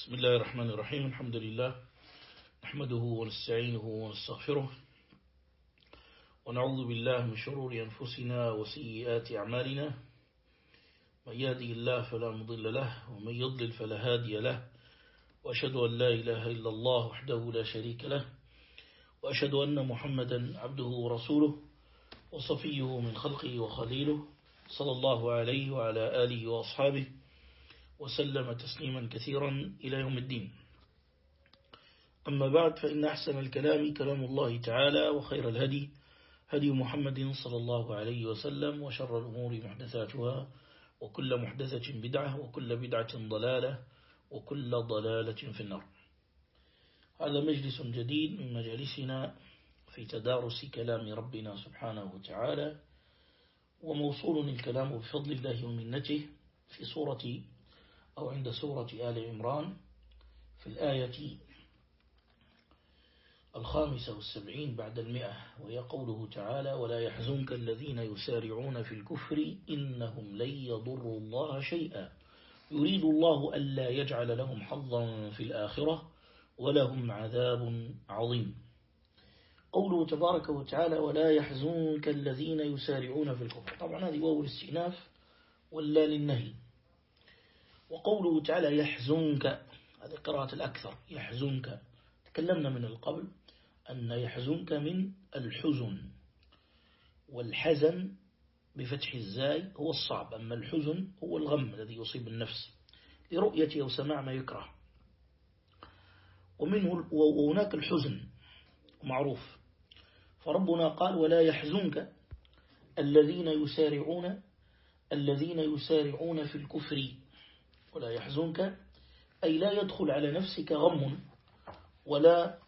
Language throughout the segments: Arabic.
بسم الله الرحمن الرحيم. الحمد لله نحمده ونستعينه ونستغفره ونعوذ بالله من شرور أنفسنا وسيئات أعمالنا. من يهدي الله فلا مضل له ومن يضلل فلا هادي له. وأشهد أن لا إله إلا الله وحده لا شريك له. وأشهد أن محمدا عبده ورسوله وصفيه من خلقه وخليله صلى الله عليه وعلى آله وأصحابه. وسلم تسليما كثيرا إلى يوم الدين. أما بعد فإن أحسن الكلام كلام الله تعالى وخير الهدي هدي محمد صلى الله عليه وسلم وشر الأمور محدثاتها وكل محدثة بدعة وكل بدعة ضلالة وكل ضلالة في النار. هذا مجلس جديد من مجالسنا في تدارس كلام ربنا سبحانه وتعالى وموصول الكلام بفضل الله ومنته في سورة أو عند سورة آل عمران في الآية الخامسة والسبعين بعد المئة وهي قوله تعالى ولا يحزنك الذين يسارعون في الكفر إنهم لن يضروا الله شيئا. يريد الله ألا يجعل لهم حظا في الآخرة ولهم عذاب عظيم. قوله تبارك وتعالى ولا يحزنك الذين يسارعون في الكفر. طبعا هذه واو الاستئناف ولا للنهي. وقوله تعالى يحزنك هذه قراءة الأكثر يحزنك. تكلمنا من القبل أن يحزنك من الحزن والحزن بفتح الزاي هو الصعب أما الحزن هو الغم الذي يصيب النفس لرؤية أو سماع ما يكره. ومنه وهناك الحزن معروف. فربنا قال ولا يحزنك الذين يسارعون الذين يسارعون في الكفر. ولا يحزنك أي لا يدخل على نفسك غم ولا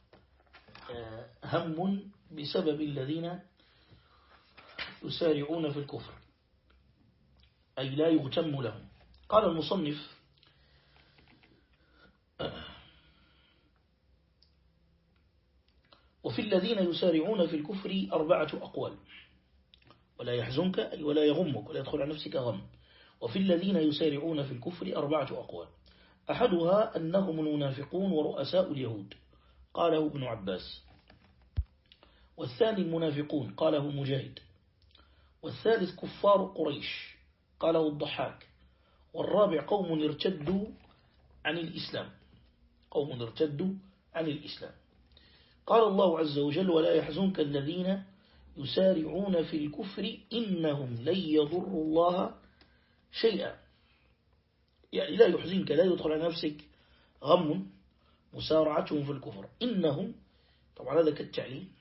هم بسبب الذين يسارعون في الكفر أي لا يغتم لهم. قال المصنف وفي الذين يسارعون في الكفر أربعة أقوال ولا يحزنك أي ولا يغمك ولا يدخل على نفسك غم. وفي الذين يسارعون في الكفر أربعة أقوال. أحدها أنهم المنافقون ورؤساء اليهود. قاله ابن عباس. والثاني المنافقون قاله مجاهد. والثالث كفار قريش قاله الضحاك. والرابع قوم ارتدوا عن الإسلام. قوم ارتدوا عن الإسلام. قال الله عز وجل ولا يحزنك الذين يسارعون في الكفر إنهم لن يضروا الله شيئا. يعني لا يحزنك لا يدخل على نفسك غم مسارعتهم في الكفر. إنهم طبعا هذا كالتعليم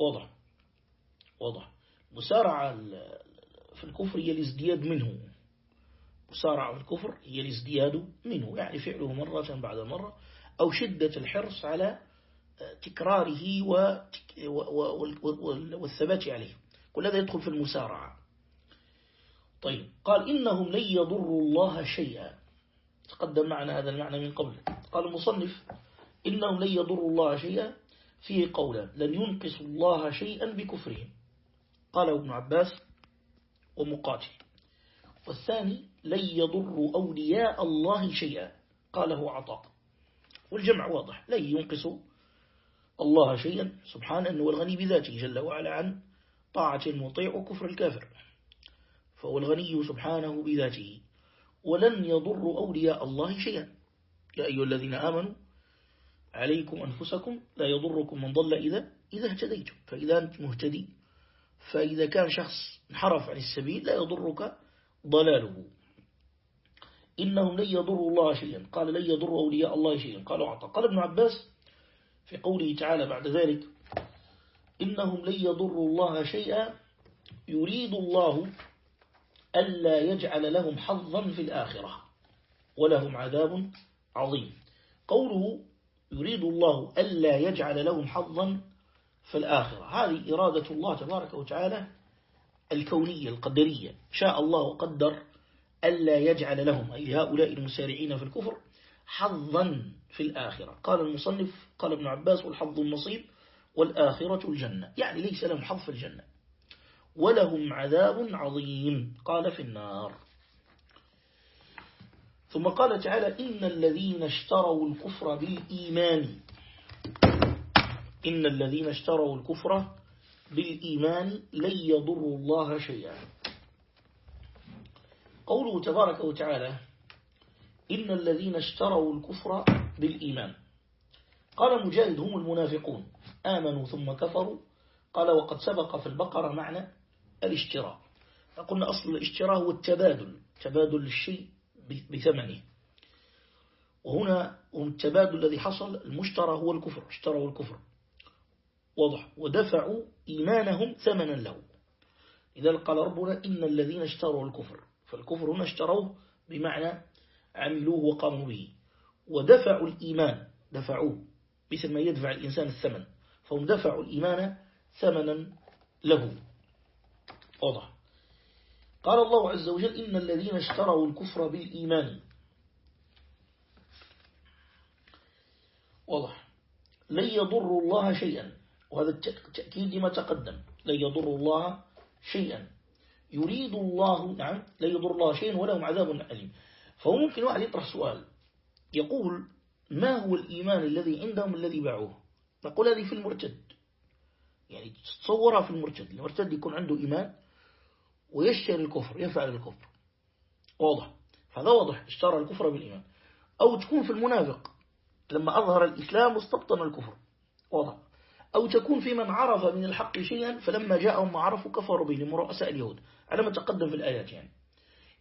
واضح واضح مسارعة في الكفر هي الازدياد منه. مسارعة في الكفر هي الازدياد منه. يعني فعله مرة بعد مرة أو شدة الحرص على تكراره والثبات عليه. كل هذا يدخل في المسارعة. طيب قال إنهم لن يضروا الله شيئا. تقدم معنا هذا المعنى من قبل. قال المصنف إنهم لن يضروا الله شيئا فيه قولا لن ينقصوا الله شيئا بكفرهم. قاله ابن عباس ومقاتل. والثاني لن يضروا أولياء الله شيئا. قاله عطاء والجمع واضح لن ينقصوا الله شيئا. سبحانه أنه الغني بذاته جل وعلا عن طاعة المطيع وكفر الكافر. فهو الغني سبحانه بذاته. ولن يضر أولياء الله شيئا. يا أيها الذين آمنوا عليكم أنفسكم لا يضركم من ضل إذا إذا اهتديتم. فإذا أنت مهتدي فإذا كان شخص انحرف عن السبيل لا يضرك ضلاله. إنهم لن يضروا الله شيئا. قال لن يضروا أولياء الله شيئا. قالوا أعطى قال ابن عباس في قوله تعالى بعد ذلك إنهم لن يضروا الله شيئا يريد الله ألا يجعل لهم حظا في الآخرة ولهم عذاب عظيم. قوله يريد الله ألا يجعل لهم حظا في الآخرة هذه إرادة الله تبارك وتعالى الكونية القدرية. شاء الله وقدر ألا يجعل لهم أي هؤلاء المسارعين في الكفر حظا في الآخرة. قال المصنف قال ابن عباس والحظ النصيب والآخرة الجنة. يعني ليس لهم حظ في الجنة. ولهم عذاب عظيم. قال في النار. ثم قال تعالى إن الذين اشتروا الكفر بالإيمان. إن الذين اشتروا الكفر بالإيمان لن يضروا الله شيئا. قوله تبارك وتعالى إن الذين اشتروا الكفر بالإيمان. قال مجاهد هم المنافقون. آمنوا ثم كفروا. قال وقد سبق في البقرة معنى الاشتراء. فقلنا أصل الاشتراء هو التبادل تبادل الشيء بثمنه. وهنا التبادل الذي حصل المشترى هو الكفر اشتروا الكفر. واضح. ودفعوا إيمانهم ثمنا له. إذا قال ربنا إن الذين اشتروا الكفر فالكفر هنا اشتروه بمعنى عملوه وقاموا به. ودفعوا الإيمان دفعوه مثل ما يدفع الإنسان الثمن فهم دفعوا الإيمان ثمنا له. واضح. قال الله عز وجل إن الذين اشتروا الكفر بالإيمان. واضح. لن يضروا الله شيئا. وهذا التأكيد ما تقدم. لن يضروا الله شيئا. يريد الله نعم لا يضر الله شيئا ولهم عذاب أليم. فهو ممكن واحد يطرح سؤال. يقول ما هو الإيمان الذي عندهم الذي باعوه؟ نقول هذه في المرتد. يعني تصورها في المرتد. المرتد يكون عنده إيمان ويشتري الكفر يفعل الكفر واضح. هذا واضح اشترى الكفر بالإيمان. أو تكون في المنافق. لما أظهر الإسلام واستبطن الكفر. واضح. أو تكون في من عرف من الحق شيئا فلما جاءهم ما عرفوا كفروا به لمرؤساء اليهود. على ما تقدم في الآيات يعني.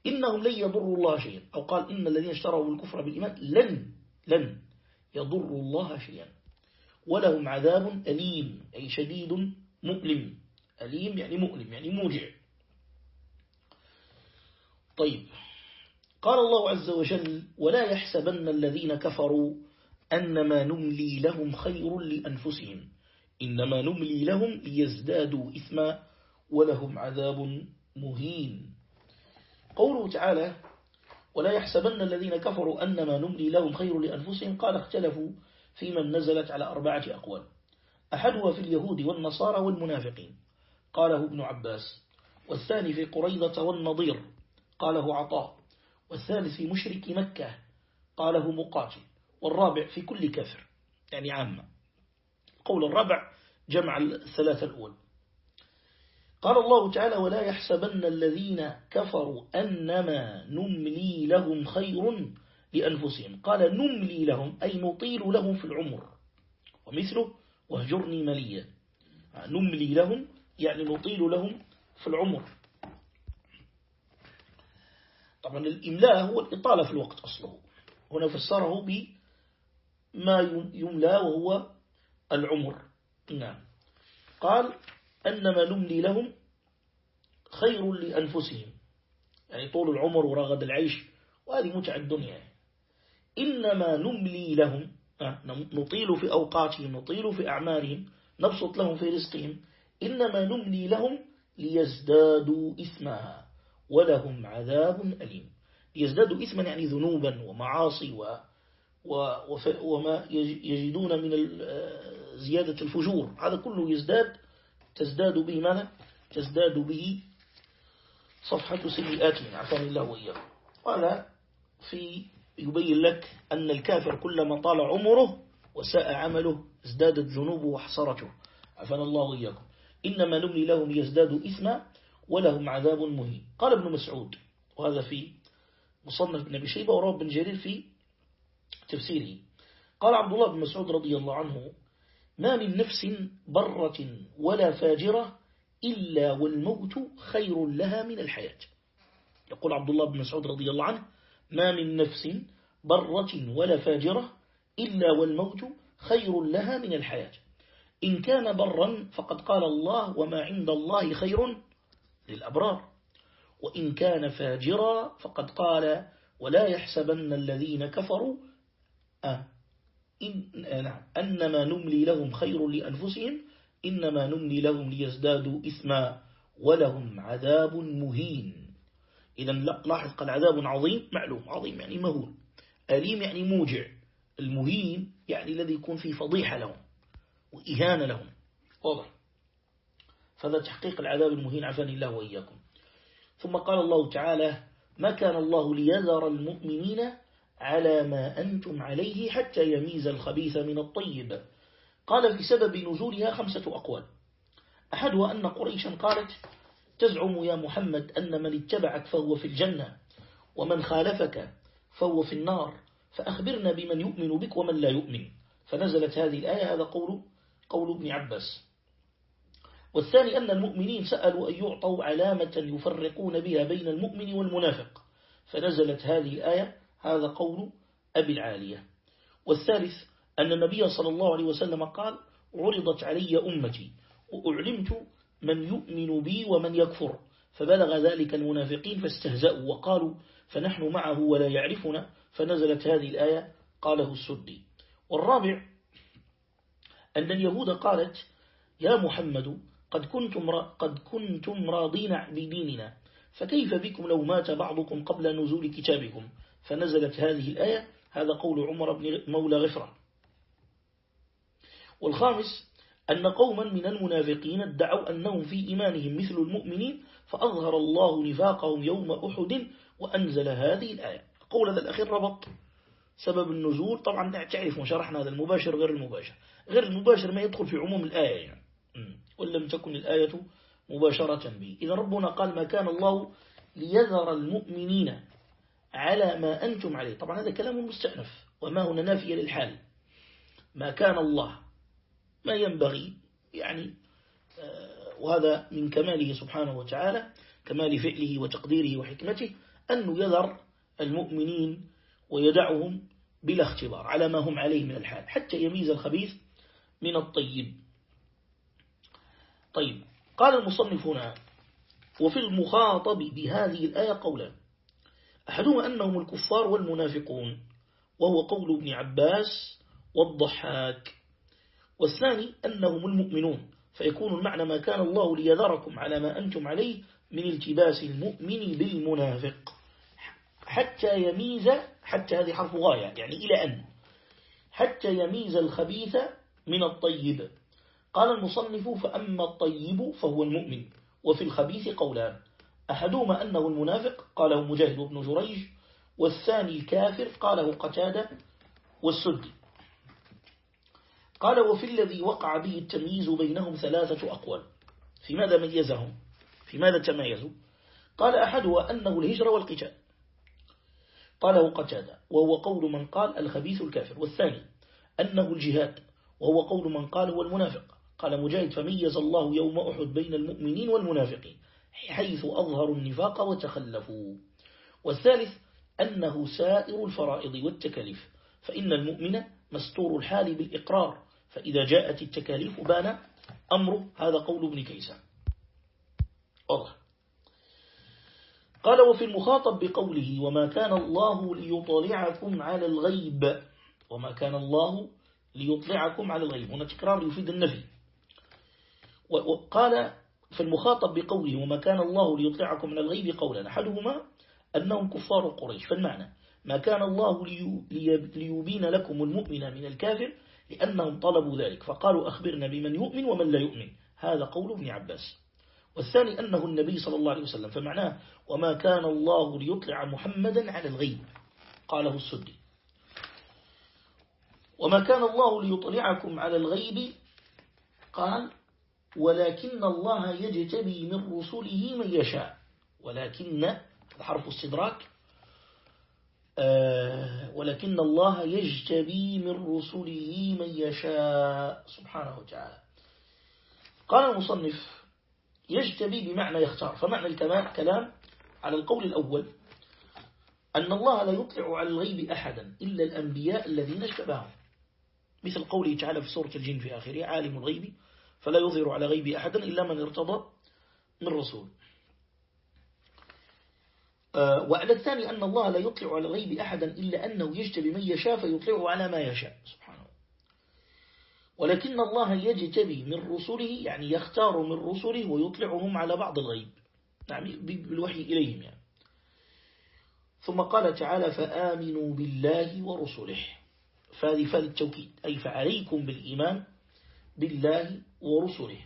إنهم لن يضروا الله شيئا. أو قال إن الذين اشتروا الكفر بالإيمان لن لن يضروا الله شيئا. ولهم عذاب أليم أي شديد مؤلم. أليم يعني مؤلم يعني موجع. طيب. قال الله عز وجل ولا يحسبن الذين كفروا أنما نملي لهم خير لأنفسهم إنما نملي لهم ليزدادوا إثما ولهم عذاب مهين. قوله تعالى ولا يحسبن الذين كفروا أنما نملي لهم خير لأنفسهم. قال اختلفوا في من نزلت على أربعة أقوال أحدها في اليهود والنصارى والمنافقين قاله ابن عباس والثاني في قريضة والنضير قاله عطاء. والثالث في مشرك مكة قاله مقاتل. والرابع في كل كافر يعني عامة. قول الرابع جمع الثلاثة الأول. قال الله تعالى ولا يحسبن الذين كفروا أنما نملي لهم خير لأنفسهم. قال نملي لهم أي نطيل لهم في العمر. ومثله وهجرني مليا. نملي لهم يعني نطيل لهم في العمر. طبعا الإملاء هو الإطالة في الوقت أصله. هنا فسره بما يملى وهو العمر. نعم. قال أنما نملي لهم خير لأنفسهم. يعني طول العمر ورغد العيش وهذه متع الدنيا. إنما نملي لهم آه، نطيل في أوقاتهم نطيل في أعمارهم نبسط لهم في رزقهم. إنما نملي لهم ليزدادوا إثما ولهم عذاب أليم. ليزدادوا إثما يعني ذنوبا ومعاصي و وما يجدون من آه، زيادة الفجور. هذا كله يزداد تزداد به ماذا؟ تزداد به صفحة سيئاتهم عفاني الله وإياه قال في يبين لك أن الكافر كلما طال عمره وساء عمله ازدادت ذنوبه وحصرته. عفان الله وإياكم. إنما نملي لهم يزدادوا إثما ولهم عذاب مهين. قال ابن مسعود وهذا في مصنف بن أبي شيبة وروى بن جرير في تفسيره. قال عبد الله بن مسعود رضي الله عنه ما من نفس برة ولا فاجرة إلا والموت خير لها من الحياة. يقول عبد الله بن مسعود رضي الله عنه ما من نفس برة ولا فاجرة إلا والموت خير لها من الحياة. إن كان برا فقد قال الله وما عند الله خير للأبرار. وإن كان فاجرا فقد قال ولا يحسبن الذين كفروا. أه. إن نعم. أنما نملي لهم خير لأنفسهم إنما نملي لهم ليزدادوا إثما ولهم عذاب مهين. إذا لاحظ قال عذاب عظيم معلوم عظيم يعني مهول. أليم يعني موجع. المهين يعني الذي يكون فيه فضيحة لهم وإهانة لهم. واضح. فهذا تحقيق العذاب المهين عفاني الله وإياكم. ثم قال الله تعالى ما كان الله ليذر المؤمنين على ما أنتم عليه حتى يميز الخبيث من الطيب. قال في سبب نزولها خمسة أقوال. أحدها أن قريشا قالت تزعم يا محمد أن من اتبعك فهو في الجنة ومن خالفك فهو في النار فأخبرنا بمن يؤمن بك ومن لا يؤمن. فنزلت هذه الآية هذا قول قول ابن عباس. والثاني أن المؤمنين سألوا أن يعطوا علامة يفرقون بها بين المؤمن والمنافق. فنزلت هذه الآية هذا قول أبي العالية. والثالث أن النبي صلى الله عليه وسلم قال عرضت علي أمتي وأعلمت من يؤمن بي ومن يكفر. فبلغ ذلك المنافقين فاستهزأوا وقالوا فنحن معه ولا يعرفنا. فنزلت هذه الآية قاله السدي. والرابع أن اليهود قالت يا محمد قد كنتم, قد كنتم راضين بديننا فكيف بكم لو مات بعضكم قبل نزول كتابكم؟ فنزلت هذه الآية. هذا قول عمر بن مولى غفرة والخامس أن قوما من المنافقين ادعوا أنهم في إيمانهم مثل المؤمنين فأظهر الله نفاقهم يوم أحد وأنزل هذه الآية. قول هذا الأخير ربط سبب النزول. طبعا تعرف شرحنا هذا المباشر غير المباشر. غير المباشر ما يدخل في عموم الآية يعني. ولم تكن الآية مباشرة به إذا ربنا قال ما كان الله ليذر المؤمنين على ما أنتم عليه. طبعا هذا كلام مستأنف. وما هنا نافية للحال. ما كان الله. ما ينبغي. يعني آه، وهذا من كماله سبحانه وتعالى كمال فعله وتقديره وحكمته أنه يذر المؤمنين ويدعهم بلا اختبار على ما هم عليه من الحال. حتى يميز الخبيث من الطيب. طيب قال المصنف هنا وفي المخاطب بهذه الآية قولا أحدهما أنهم الكفار والمنافقون وهو قول ابن عباس والضحاك والثاني أنهم المؤمنون فيكون المعنى ما كان الله ليذركم على ما أنتم عليه من التباس المؤمن بالمنافق حتى يميز حتى هذه حرف غاية يعني إلى أن حتى يميز الخبيث من الطيب. قال المصنف فأما الطيب فهو المؤمن وفي الخبيث قولان. أحدهما أنه المنافق قاله مجاهد بن جريج والثاني الكافر قاله قتادة والسدي. قال وفي الذي وقع به التمييز بينهم ثلاثة أقوال. في ماذا ميزهم؟ في ماذا تميزوا؟ قال أحدها أنه الهجرة والقتال. قاله قتادة وهو قول من قال الخبيث الكافر. والثاني أنه الجهاد وهو قول من قال هو المنافق. قال مجاهد فميز الله يوم أحد بين المؤمنين والمنافقين حيث أظهروا النفاق وتخلفوا. والثالث أنه سائر الفرائض والتكاليف فإن المؤمن مستور الحال بالإقرار فإذا جاءت التكاليف بان أمره هذا قول ابن كيسان. واضح. قال وفي المخاطب بقوله وما كان الله ليطلعكم على الغيب. وما كان الله ليطلعكم على الغيب. هنا تكرار يفيد النفي. وقال في المخاطب بقوله وما كان الله ليطلعكم على الغيب قولا. أحدهما أنهم كفار قريش. فالمعنى ما كان الله ليبين لكم المؤمن من الكافر لأنهم طلبوا ذلك. فقالوا أخبرنا بمن يؤمن ومن لا يؤمن. هذا قول ابن عباس. والثاني أنه النبي صلى الله عليه وسلم فمعناه وما كان الله ليطلع محمدا على الغيب قاله السدي. وما كان الله ليطلعكم على الغيب قال ولكن الله يجتبي من رسله من يشاء. ولكن حرف استدراك آه، ولكن الله يجتبي من رسله من يشاء. سبحانه وتعالى. قال المصنف يجتبي بمعنى يختار. فمعنى الكلام على القول الأول أن الله لا يطلع على الغيب أحدا إلا الأنبياء الذين اشتباهم مثل قوله تعالى في سورة الجن في آخره عالم الغيب فلا يظهر على غيب أحدا إلا من ارتضى من رسول. آه، وعلى الثاني أن الله لا يطلع على الغيب أحدا إلا أنه يجتبي من يشاء فيطلعه على ما يشاء. سبحانه ولكن الله يجتبي من رسله يعني يختار من رسله ويطلعهم على بعض الغيب. يعني بالوحي إليهم يعني. ثم قال تعالى فآمنوا بالله ورسله. فهذه فهذه التوكيد أي فعليكم بالإيمان بالله ورسله.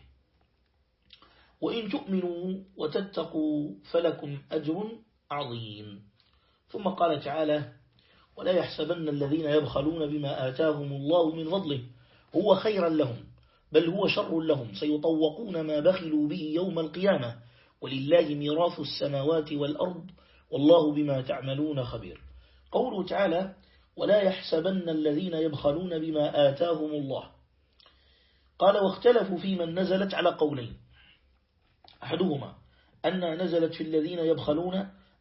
وإن تؤمنوا وتتقوا فلكم أجر عظيم. ثم قال تعالى ولا يحسبن الذين يبخلون بما آتاهم الله من فضله هو خيرا لهم بل هو شر لهم سيطوقون ما بخلوا به يوم القيامة. ولله ميراث السماوات والأرض والله بما تعملون خبير. قوله تعالى ولا يحسبن الذين يبخلون بما آتاهم الله. قال واختلفوا في من نزلت على قولين. أحدهما أن نزلت في الذين يبخلون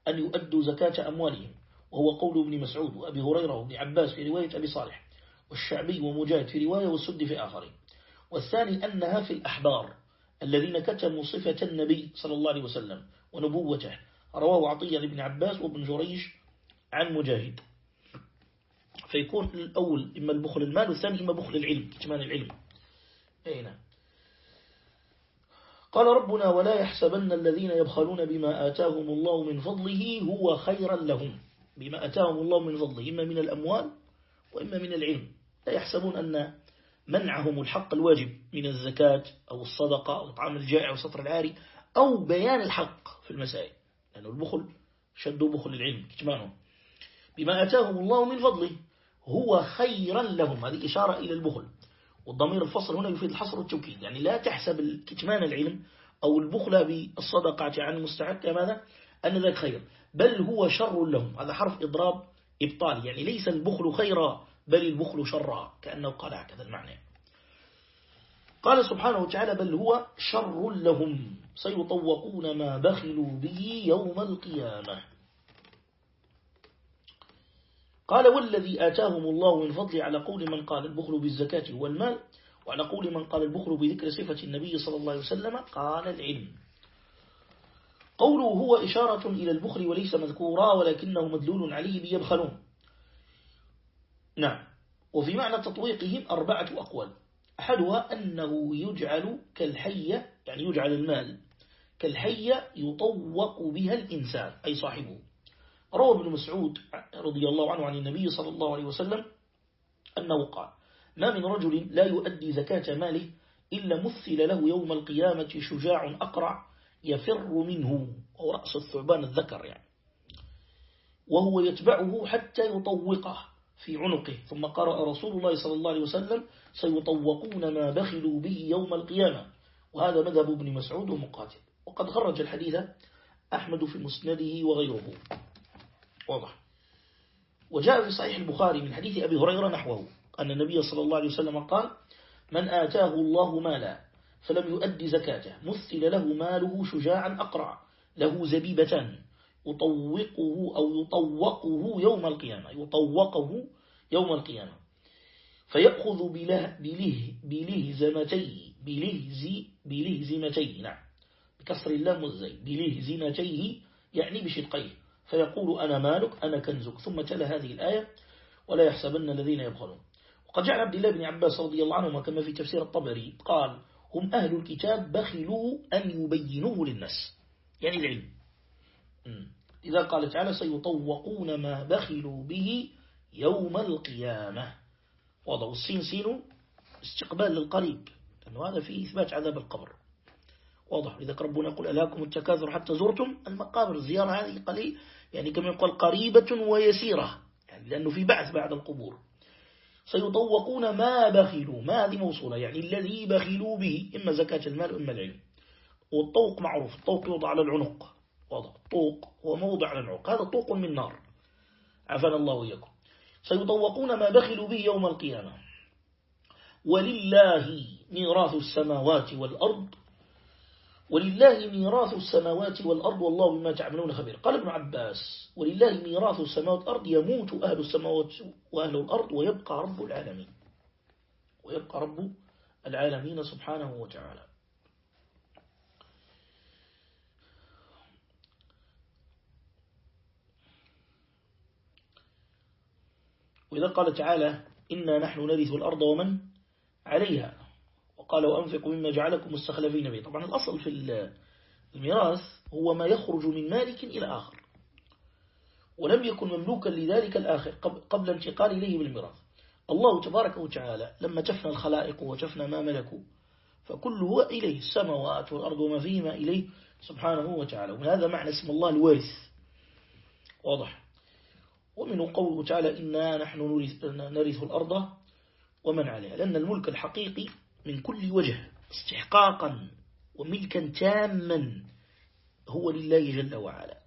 أن يؤدوا زكاة أموالهم وهو قول ابن مسعود وأبي هريرة وابن عباس في رواية أبي صالح والشعبي ومجاهد في رواية والسد في آخرين. والثاني أنها في الأحبار الذين كتموا صفة النبي صلى الله عليه وسلم ونبوته. رواه عطية لابن عباس وابن جريج عن مجاهد. فيكون الأول إما البخل المال والثاني إما بخل العلم كتمان العلم. أين نعم. قال ربنا ولا يحسبن الذين يبخلون بما آتاهم الله من فضله هو خيرا لهم. بما أتاهم الله من فضله إما من الأموال وإما من العلم. لا يحسبون أن منعهم الحق الواجب من الزكاة أو الصدقة أو طعام الجائع وسطر العاري أو بيان الحق في المسائل. لأن يعني البخل شدوا بخل العلم كتمانهم بما أتاهم الله من فضله هو خيرا لهم. هذه إشارة إلى البخل. والضمير الفصل هنا يفيد الحصر والتوكيد. يعني لا تحسب كتمان العلم أو البخل بالصدقة عن المستحق ماذا؟ أن ذلك خير. بل هو شر لهم. هذا حرف إضراب إبطال. يعني ليس البخل خيرا بل البخل شرا. كأنه قال هكذا المعنى. قال سبحانه وتعالى بل هو شر لهم. سيطوقون ما بخلوا به يوم القيامة. قال والذي آتاهم الله من فضل على قول من قال البخل بالزكاة هو المال وعلى قول من قال البخل بذكر صفة النبي صلى الله عليه وسلم قال العلم. قوله هو إشارة إلى البخل وليس مذكورا ولكنه مدلول عليه بيبخلون. نعم. وفي معنى تطويقهم أربعة أقوال. أحدها أنه يجعل كالحية يعني يجعل المال كالحية يطوق بها الإنسان أي صاحبه. روى ابن مسعود رضي الله عنه عن النبي صلى الله عليه وسلم أنه قال ما من رجل لا يؤدي زكاة ماله إلا مثل له يوم القيامة شجاع أقرع يفر منه. أو رأس الثعبان الذكر يعني. وهو يتبعه حتى يطوقه في عنقه. ثم قرأ رسول الله صلى الله عليه وسلم سيطوقون ما بخلوا به يوم القيامة. وهذا مذهب ابن مسعود ومقاتل. وقد خرج الحديث أحمد في مسنده وغيره. واضح. وجاء في صحيح البخاري من حديث أبي هريرة نحوه أن النبي صلى الله عليه وسلم قال من آتاه الله مالا فلم يؤدي زكاته مثل له ماله شجاعا أقرع له زبيبتان يطوقه أو يطوقه يوم القيامة يطوقه يوم القيامة فيأخذ بله بله بلهزمتيه بلهز بلهزمتيه نعم بكسر اللام والزي بلهزمتيه يعني بشدقيه فيقول أنا مالك أنا كنزك. ثم تلا هذه الآية ولا يحسبن الذين يبخلون. وقد جعل عبد الله بن عباس رضي الله عنهما كما في تفسير الطبري قال هم أهل الكتاب بخلوا أن يبينوه للناس. يعني العلم. إذا قال تعالى سيطوقون ما بخلوا به يوم القيامة. وضعوا السين سين استقبال للقريب لأنه هذا فيه إثبات عذاب القبر. واضح. إذا ربنا يقول ألاكم التكاثر حتى زرتم المقابر. الزيارة هذه قليل يعني كما يقول قريبة ويسيرة يعني لأنه في بعث بعد القبور. سيطوقون ما بخلوا ما هذه موصولة يعني الذي بخلوا به إما زكاة المال وإما العلم. والطوق معروف الطوق يوضع على العنق. واضح طوق هو موضع على العنق. هذا طوق من نار. عفنا الله وإياكم. سيطوقون ما بخلوا به يوم القيامة. ولله ميراث السماوات والأرض ولله ميراث السماوات والأرض والله بما تعملون خبير. قال ابن عباس ولله ميراث السماوات والأرض يموت أهل السماوات وأهل الأرض ويبقى رب العالمين. ويبقى رب العالمين سبحانه وتعالى. وإذا قال تعالى إنا نحن نرث الأرض ومن عليها. قال وأنفقوا مما جعلكم مستخلفين به. طبعا الأصل في الميراث هو ما يخرج من مالك إلى آخر. ولم يكن مملوكا لذلك الآخر قبل انتقال إليه بالميراث الله تبارك وتعالى لما تفنى الخلائق وتفنى ما ملكوا فكله هو إليه السماوات والأرض وما فيهما إليه سبحانه وتعالى. ومن هذا معنى اسم الله الوارث. واضح. ومنه قوله تعالى إنا نحن نرث الأرض ومن عليها. لأن الملك الحقيقي من كل وجه استحقاقا وملكا تاما هو لله جل وعلا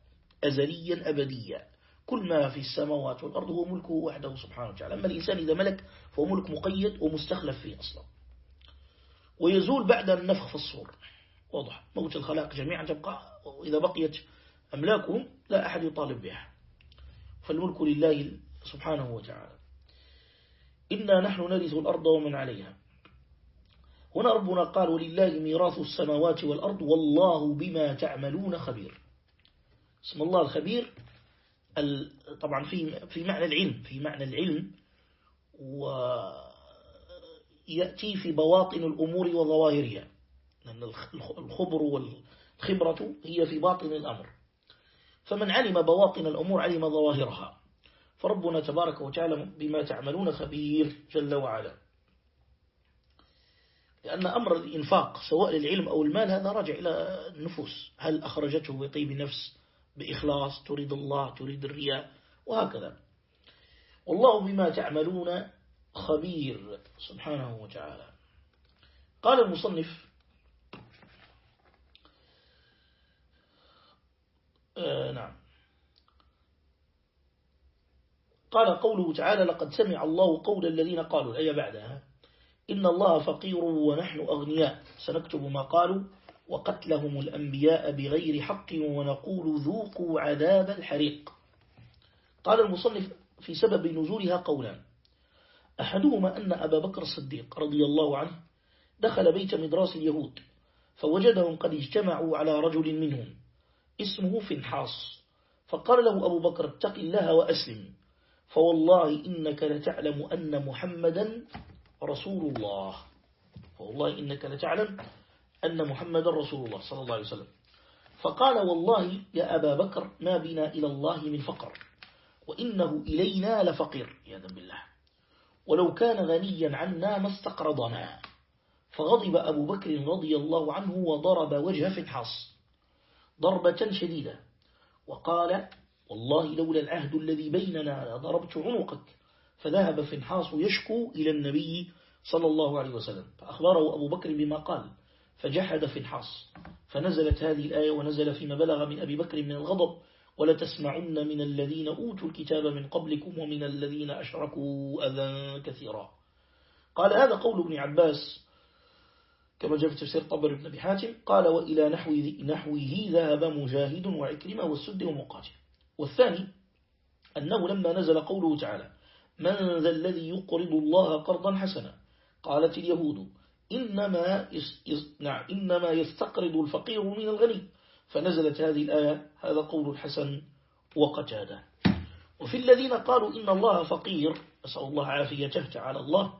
أزليا أبديا. كل ما في السماوات والأرض هو ملكه وحده سبحانه وتعالى. أما الإنسان إذا ملك فهو ملك مقيد ومستخلف فيه أصلا. ويزول بعد النفخ في الصور. واضح. موت الخلاق جميعا تبقى وإذا بقيت أملاكهم لا أحد يطالب بها. فالملك لله سبحانه وتعالى. إنا نحن نرث الأرض ومن عليها. هنا ربنا قال ولله ميراث السماوات والأرض والله بما تعملون خبير. اسم الله الخبير طبعا في في معنى العلم في معنى العلم ويأتي في بواطن الأمور وظواهرها لأن الخبر والخبرة هي في باطن الأمر. فمن علم بواطن الأمور علم ظواهرها. فربنا تبارك وتعالى بما تعملون خبير جل وعلا. لأن أمر الإنفاق سواء للعلم أو المال هذا راجع إلى النفوس. هل أخرجته بطيب نفس بإخلاص تريد الله تريد الرياء وهكذا. والله بما تعملون خبير سبحانه وتعالى. قال المصنف آه نعم. قال قوله تعالى لقد سمع الله قول الذين قالوا الآية بعدها. إن الله فقير ونحن أغنياء. سنكتب ما قالوا وقتلهم الأنبياء بغير حق ونقول ذوقوا عذاب الحريق. قال المصنف في سبب نزولها قولان أحدهما أن أبا بكر الصديق رضي الله عنه دخل بيت مدراس اليهود فوجدهم قد اجتمعوا على رجل منهم اسمه فنحاص. فقال له أبو بكر اتق الله وأسلم فوالله إنك لتعلم أن محمدا رسول الله. فوالله إنك لتعلم أن محمد رسول الله صلى الله عليه وسلم. فقال والله يا أبا بكر ما بنا إلى الله من فقر وإنه إلينا لفقير يا ذنب الله ولو كان غنيا عنا ما استقرضنا. فغضب أبو بكر رضي الله عنه وضرب وجه فنحاص ضربة شديدة. وقال والله لولا العهد الذي بيننا ضربت عنقك. فذهب فنحاص يشكو إلى النبي صلى الله عليه وسلم فأخبره أبو بكر بما قال فجحد فنحاص فنزلت هذه الآية ونزل فيما بلغ من أبي بكر من الغضب ولتسمعن من الذين أوتوا الكتاب من قبلكم ومن الذين أشركوا أذى كثيرا. قال هذا قول ابن عباس كما جاء في تفسير طبر بن أبي حاتم قال وإلى نحوه, نحوه ذهب مجاهد وعكرمة والسد ومقاتل. والثاني أنه لما نزل قوله تعالى من ذا الذي يقرض الله قرضا حسنا؟ قالت اليهود إنما, نعم إنما يستقرض الفقير من الغني. فنزلت هذه الآية هذا قول الحسن وقتادة. وفي الذين قالوا إن الله فقير أسأل الله عافيته تعالى الله.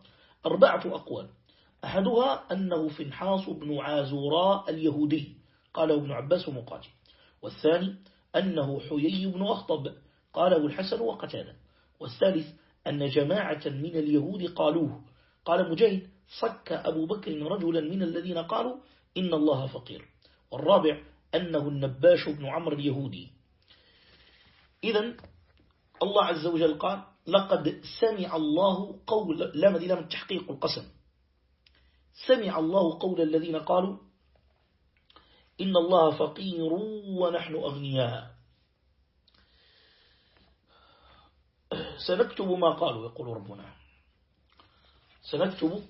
أربعة أقوال. أحدها أنه فنحاص بن عازوراء اليهودي قاله ابن عباس ومقاتل. والثاني أنه حيي بن أخطب قاله الحسن وقتادة. والثالث أن جماعة من اليهود قالوه. قال مجاهد صك أبو بكر رجلا من الذين قالوا إن الله فقير. والرابع أنه النباش بن عمرو اليهودي. إذا الله عز وجل قال لقد سمع الله قول لام دي لام التحقيق القسم. سمع الله قول الذين قالوا إن الله فقير ونحن أغنياء. سنكتب ما قالوا يقول ربنا. سنكتب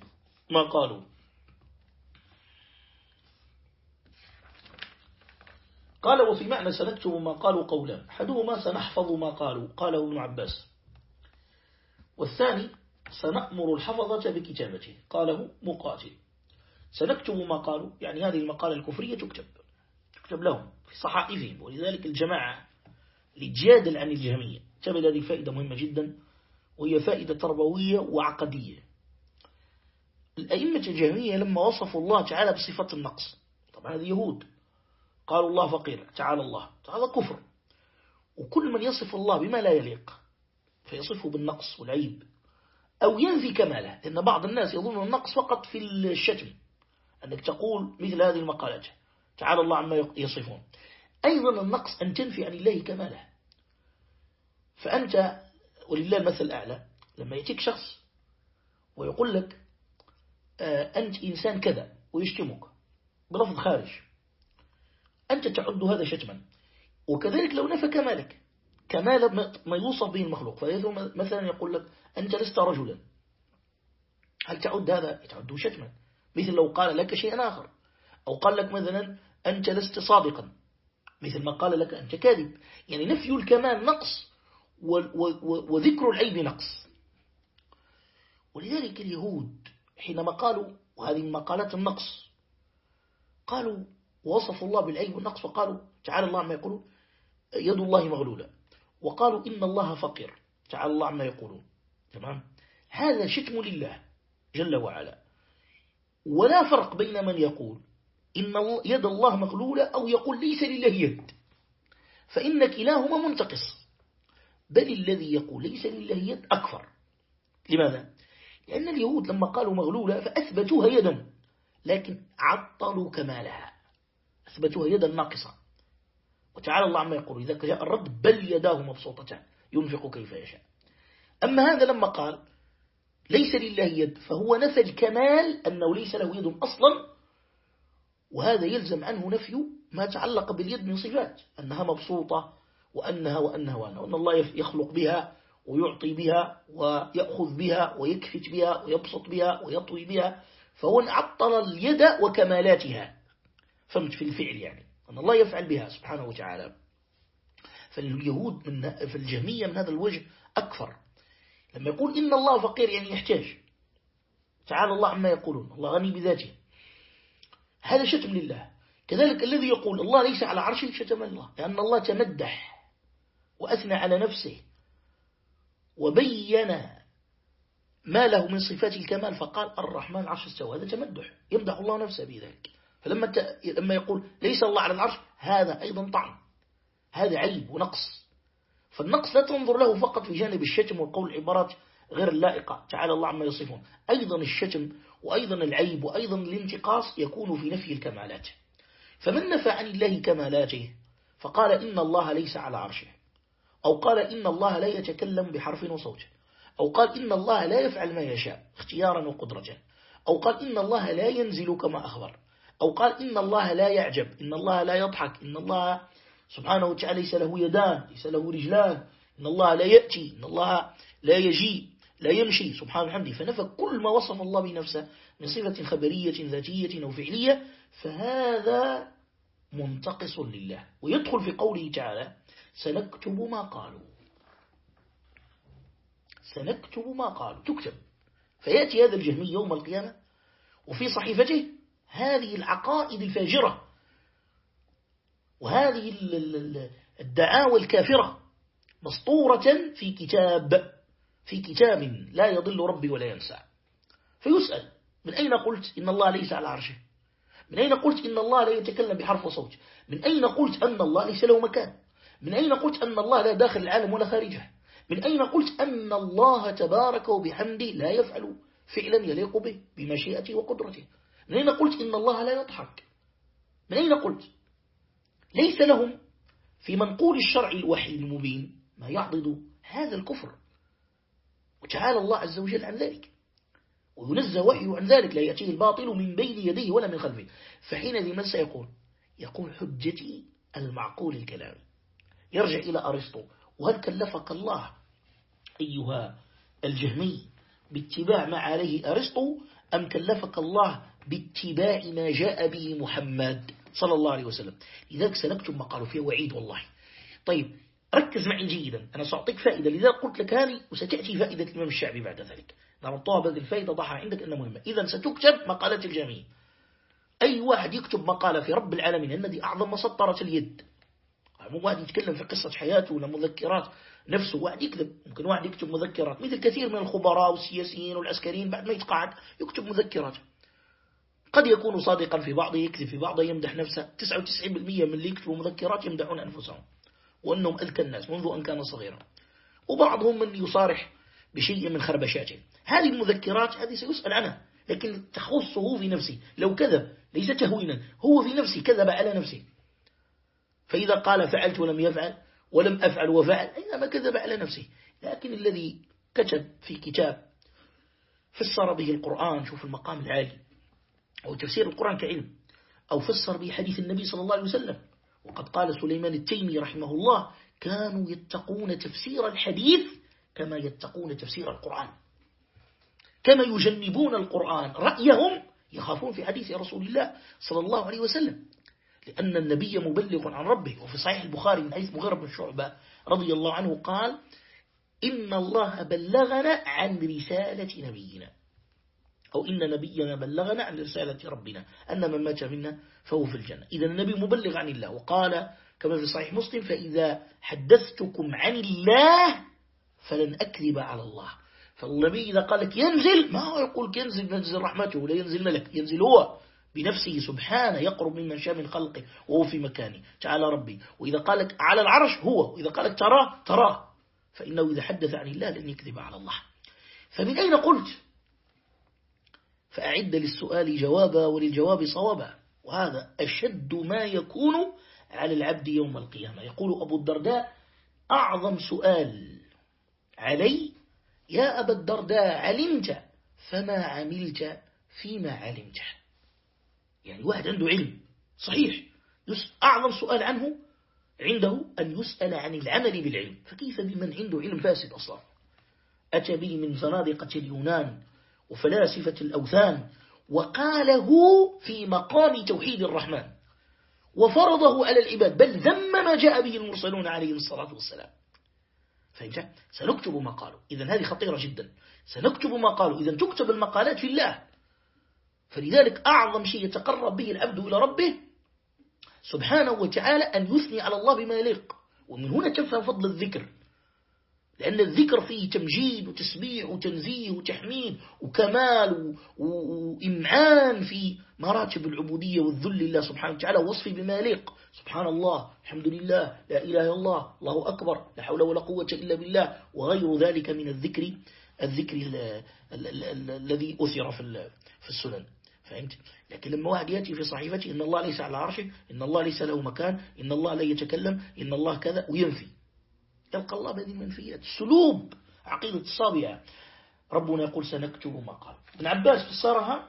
ما قالوا. قال وفي معنى سنكتب ما قالوا قولا. أحدهما سنحفظ ما قالوا قاله ابن عباس. والثاني سنأمر الحفظة بكتابته قاله مقاتل. سنكتب ما قالوا يعني هذه المقالة الكفرية تكتب. تكتب لهم في صحائفهم ولذلك الجماعة لجادل عن الجهمية. تبدأ هذه فائدة مهمة جدا وهي فائدة تربوية وعقدية. الأئمة الجهمية لما وصفوا الله تعالى بصفة النقص طبعا هذه يهود قالوا الله فقير تعالى الله هذا كفر. وكل من يصف الله بما لا يليق فيصفه بالنقص والعيب أو ينفي كماله لأن بعض الناس يظن النقص فقط في الشتم أنك تقول مثل هذه المقالات تعالى الله عما يصفون. أيضا النقص أن تنفي عن الله كماله. فأنت ولله المثل الأعلى. لما يأتيك شخص ويقول لك آه، أنت إنسان كذا ويشتمك بلفظ خارج أنت تعد هذا شتما وكذلك لو نفى كمالك كمال ما يوصف به المخلوق. مثلا يقول لك أنت لست رجلا. هل تعد هذا؟ تعد شتما. مثل لو قال لك شيئا آخر أو قال لك مثلا أنت لست صادقا. مثل ما قال لك أنت كاذب. يعني نفي الكمال نقص وذكر العيب نقص. ولذلك اليهود حينما قالوا وهذه مقالات النقص قالوا وصفوا الله بالعيب والنقص وقالوا تعالى الله عما يقولون يد الله مغلولة. وقالوا إن الله فقير. تعالى الله عما يقولون. تمام؟ هذا شتم لله جل وعلا. ولا فرق بين من يقول إن يد الله مغلولة أو يقول ليس لله يد. فإن كلاهما منتقص. بل الذي يقول ليس لله يد أكفر لماذا؟ لأن اليهود لما قالوا مغلولة فأثبتوها يدا لكن عطلوا كمالها. أثبتوها يدا ناقصة. وتعالى الله عما يقول إذا جاء الرد بل يداه مبسوطتان ينفق كيف يشاء. أما هذا لما قال ليس لله يد فهو نفى الكمال أنه ليس له يد أصلا وهذا يلزم عنه نفي ما تعلق باليد من صفات أنها مبسوطة وأنها وأنها وأنها. وأن الله يخلق بها ويعطي بها ويأخذ بها ويكفت بها ويبسط بها ويطوي بها فهو عطل اليد وكمالاتها. فهمت؟ في الفعل يعني. أن الله يفعل بها سبحانه وتعالى. فاليهود من في الجهمية من هذا الوجه أكثر لما يقول إن الله فقير يعني يحتاج. تعالى الله عما يقولون. الله غني بذاته. هذا شتم لله. كذلك الذي يقول الله ليس على عرشه شتم الله لأن الله تمدح. وأثنى على نفسه وبين ما له من صفات الكمال فقال الرحمن عرش استوى. هذا تمدح يمدح الله نفسه بذلك. فلما لما يقول ليس الله على العرش هذا أيضا طعن. هذا عيب ونقص. فالنقص لا تنظر له فقط في جانب الشتم والقول عبارات غير اللائقة. تعالى الله عما يصفون. أيضا الشتم وأيضا العيب وأيضا الانتقاص يكون في نفي الكمالات. فمن نفى عن الله كمالاته؟ فقال إن الله ليس على عرشه. أو قال إن الله لا يتكلم بحرف وصوت. أو قال إن الله لا يفعل ما يشاء اختيارا وقدرة أو قال إن الله لا ينزل كما أخبر. أو قال إن الله لا يعجب إن الله لا يضحك إن الله سبحانه وتعالى ليس له يدان ليس له رجلان. إن الله لا يأتي إن الله لا يجي لا يمشي. سبحانه وحمده فنفى كل ما وصف الله بنفسه من صفة خبرية ذاتية أو فعلية فهذا منتقص لله. ويدخل في قوله تعالى سنكتب ما قالوا. سنكتب ما قالوا. تكتب. فيأتي هذا الجهمي يوم القيامة وفي صحيفته هذه العقائد الفاجرة وهذه الدعاوى الكافرة مسطورة في كتاب في كتاب لا يضل ربي ولا ينسى. فيسأل من أين قلت إن الله ليس على عرشه؟ من أين قلت إن الله لا يتكلم بحرف وصوت من أين قلت أن الله ليس له مكان؟ من أين قلت أن الله لا داخل العالم ولا خارجه؟ من أين قلت أن الله تبارك وبحمده لا يفعل فعلا يليق به بمشيئته وقدرته؟ من أين قلت إن الله لا يضحك؟ من أين قلت؟ ليس لهم في منقول الشرع الوحي المبين ما يعضد هذا الكفر. وتعالى الله عز وجل عن ذلك. وينزى وحيه عن ذلك لا يأتيه الباطل من بين يديه ولا من خلفه. فحين من سيقول؟ يقول حجتي المعقول الكلام. يرجع إلى أرسطو. وهل كلفك الله أيها الجهمي باتباع ما عليه أرسطو؟ أم كلفك الله باتباع ما جاء به محمد صلى الله عليه وسلم؟ لذلك سنكتب ما قالوا فيه وعيد والله. طيب ركز معي جيدا. أنا سأعطيك فائدة. لذلك قلت لك هذه وستأتي فائدة الإمام الشعبي بعد ذلك. نعم الطواب هذه الفائدة ضعها عندك أنها مهمة. إذا ستكتب مقالات الجميع أي واحد يكتب مقالة في رب العالمين دي أعظم مسطرة اليد. مو واحد يتكلم في قصة حياته ولا مذكرات نفسه واحد يكذب. ممكن واحد يكتب مذكرات. مثل كثير من الخبراء والسياسيين والعسكريين بعد ما يتقاعد يكتب مذكرات. قد يكون صادقا في بعضه يكذب في بعضه يمدح نفسه. 99% من اللي يكتبوا مذكرات يمدحون أنفسهم. وأنهم أذكى الناس منذ أن كان صغيرا. وبعضهم من يصارح بشيء من خربشاته. هذه المذكرات هذه سيسأل عنها. لكن تخصه في نفسه. لو كذب ليس تهوينا. هو في نفسه كذب على نفسه. فإذا قال فعلت ولم يفعل ولم أفعل وفعل إنما كذب على نفسه. لكن الذي كتب في كتاب فسر به القرآن شوف المقام العالي أو تفسير القرآن كعلم أو فسر به حديث النبي صلى الله عليه وسلم. وقد قال سليمان التيمي رحمه الله كانوا يتقون تفسير الحديث كما يتقون تفسير القرآن. كما يجنبون القرآن رأيهم يخافون في حديث رسول الله صلى الله عليه وسلم. لأن النبي مبلغ عن ربه. وفي صحيح البخاري من حديث مغير بن شعبة رضي الله عنه قال إن الله بلغنا عن رسالة نبينا. أو إن نبينا بلغنا عن رسالة ربنا. أن من مات منا فهو في الجنة. إذا النبي مبلغ عن الله. وقال كما في صحيح مسلم فإذا حدثتكم عن الله فلن أكذب على الله. فالنبي إذا قال لك ينزل ما هو يقول ينزل؟ ينزل رحمته ولا ينزل ملك. ينزل هو. بنفسه سبحانه يقرب ممن شاء من خلقه وهو في مكانه. تعالى ربي. وإذا قال لك على العرش هو. وإذا قال لك تراه تراه. فإنه إذا حدث عن الله لن يكذب على الله. فمن أين قلت؟ فأعد للسؤال جوابا وللجواب صوابا. وهذا أشد ما يكون على العبد يوم القيامة. يقول أبو الدرداء أعظم سؤال علي يا أبا الدرداء علمت فما عملت فيما علمت. يعني واحد عنده علم. صحيح. أعظم سؤال عنه عنده أن يسأل عن العمل بالعلم. فكيف بمن عنده علم فاسد أصلا؟ أتى به من زنادقة اليونان وفلاسفة الأوثان وقاله في مقام توحيد الرحمن. وفرضه على العباد بل ذم ما جاء به المرسلون عليهم الصلاة والسلام. فهمت؟ سنكتب ما قالوا إذن هذه خطيرة جدا. سنكتب ما قالوا إذن تكتب المقالات في الله. فلذلك أعظم شيء يتقرب به العبد إلى ربه سبحانه وتعالى أن يثني على الله بما يليق. ومن هنا تفهم فضل الذكر؟ لأن الذكر فيه تمجيد وتسبيح وتنزيه وتحميد وكمال وإمعان في مراتب العبودية والذل لله سبحانه وتعالى ووصفه بما يليق. سبحان الله الحمد لله لا إله إلا الله الله أكبر لا حول ولا قوة إلا بالله وغير ذلك من الذكر الذكر الذي أثر في السنن. فهمت؟ لكن لما واحد يأتي في صحيفته إن الله ليس على عرشه إن الله ليس له مكان إن الله لا يتكلم إن الله كذا وينفي. يلقى الله بهذه المنفيات. سلوب عقيدة الصابعة ربنا يقول سنكتب ما قال ابن عباس فسرها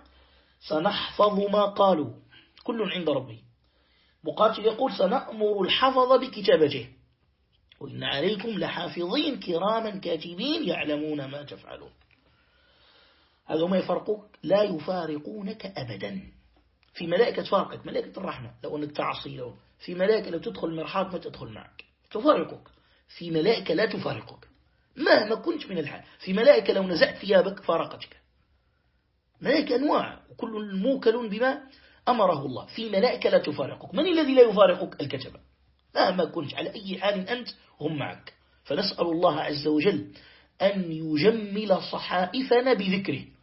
سنحفظ ما قالوا. كل عند ربي مقاتل يقول سنأمر الحفظ بكتابته. وإن عليكم لحافظين كراما كاتبين يعلمون ما تفعلون. هذا ما يفرقوك لا يفارقونك أبدا. في ملائكة تفارقك ملائكة الرحمة لو أنك تعصي لو في ملائكة لو تدخل المرحاض ما تدخل معك. تفارقك. في ملائكة لا تفارقك. مهما كنت من الحال. في ملائكة لو نزعت ثيابك فارقتك. ملائكة أنواع وكل موكل بما أمره الله. في ملائكة لا تفارقك. من الذي لا يفارقك؟ الكتبة. مهما كنت على أي حال أنت هم معك. فنسأل الله عز وجل أن يجمل صحائفنا بذكره.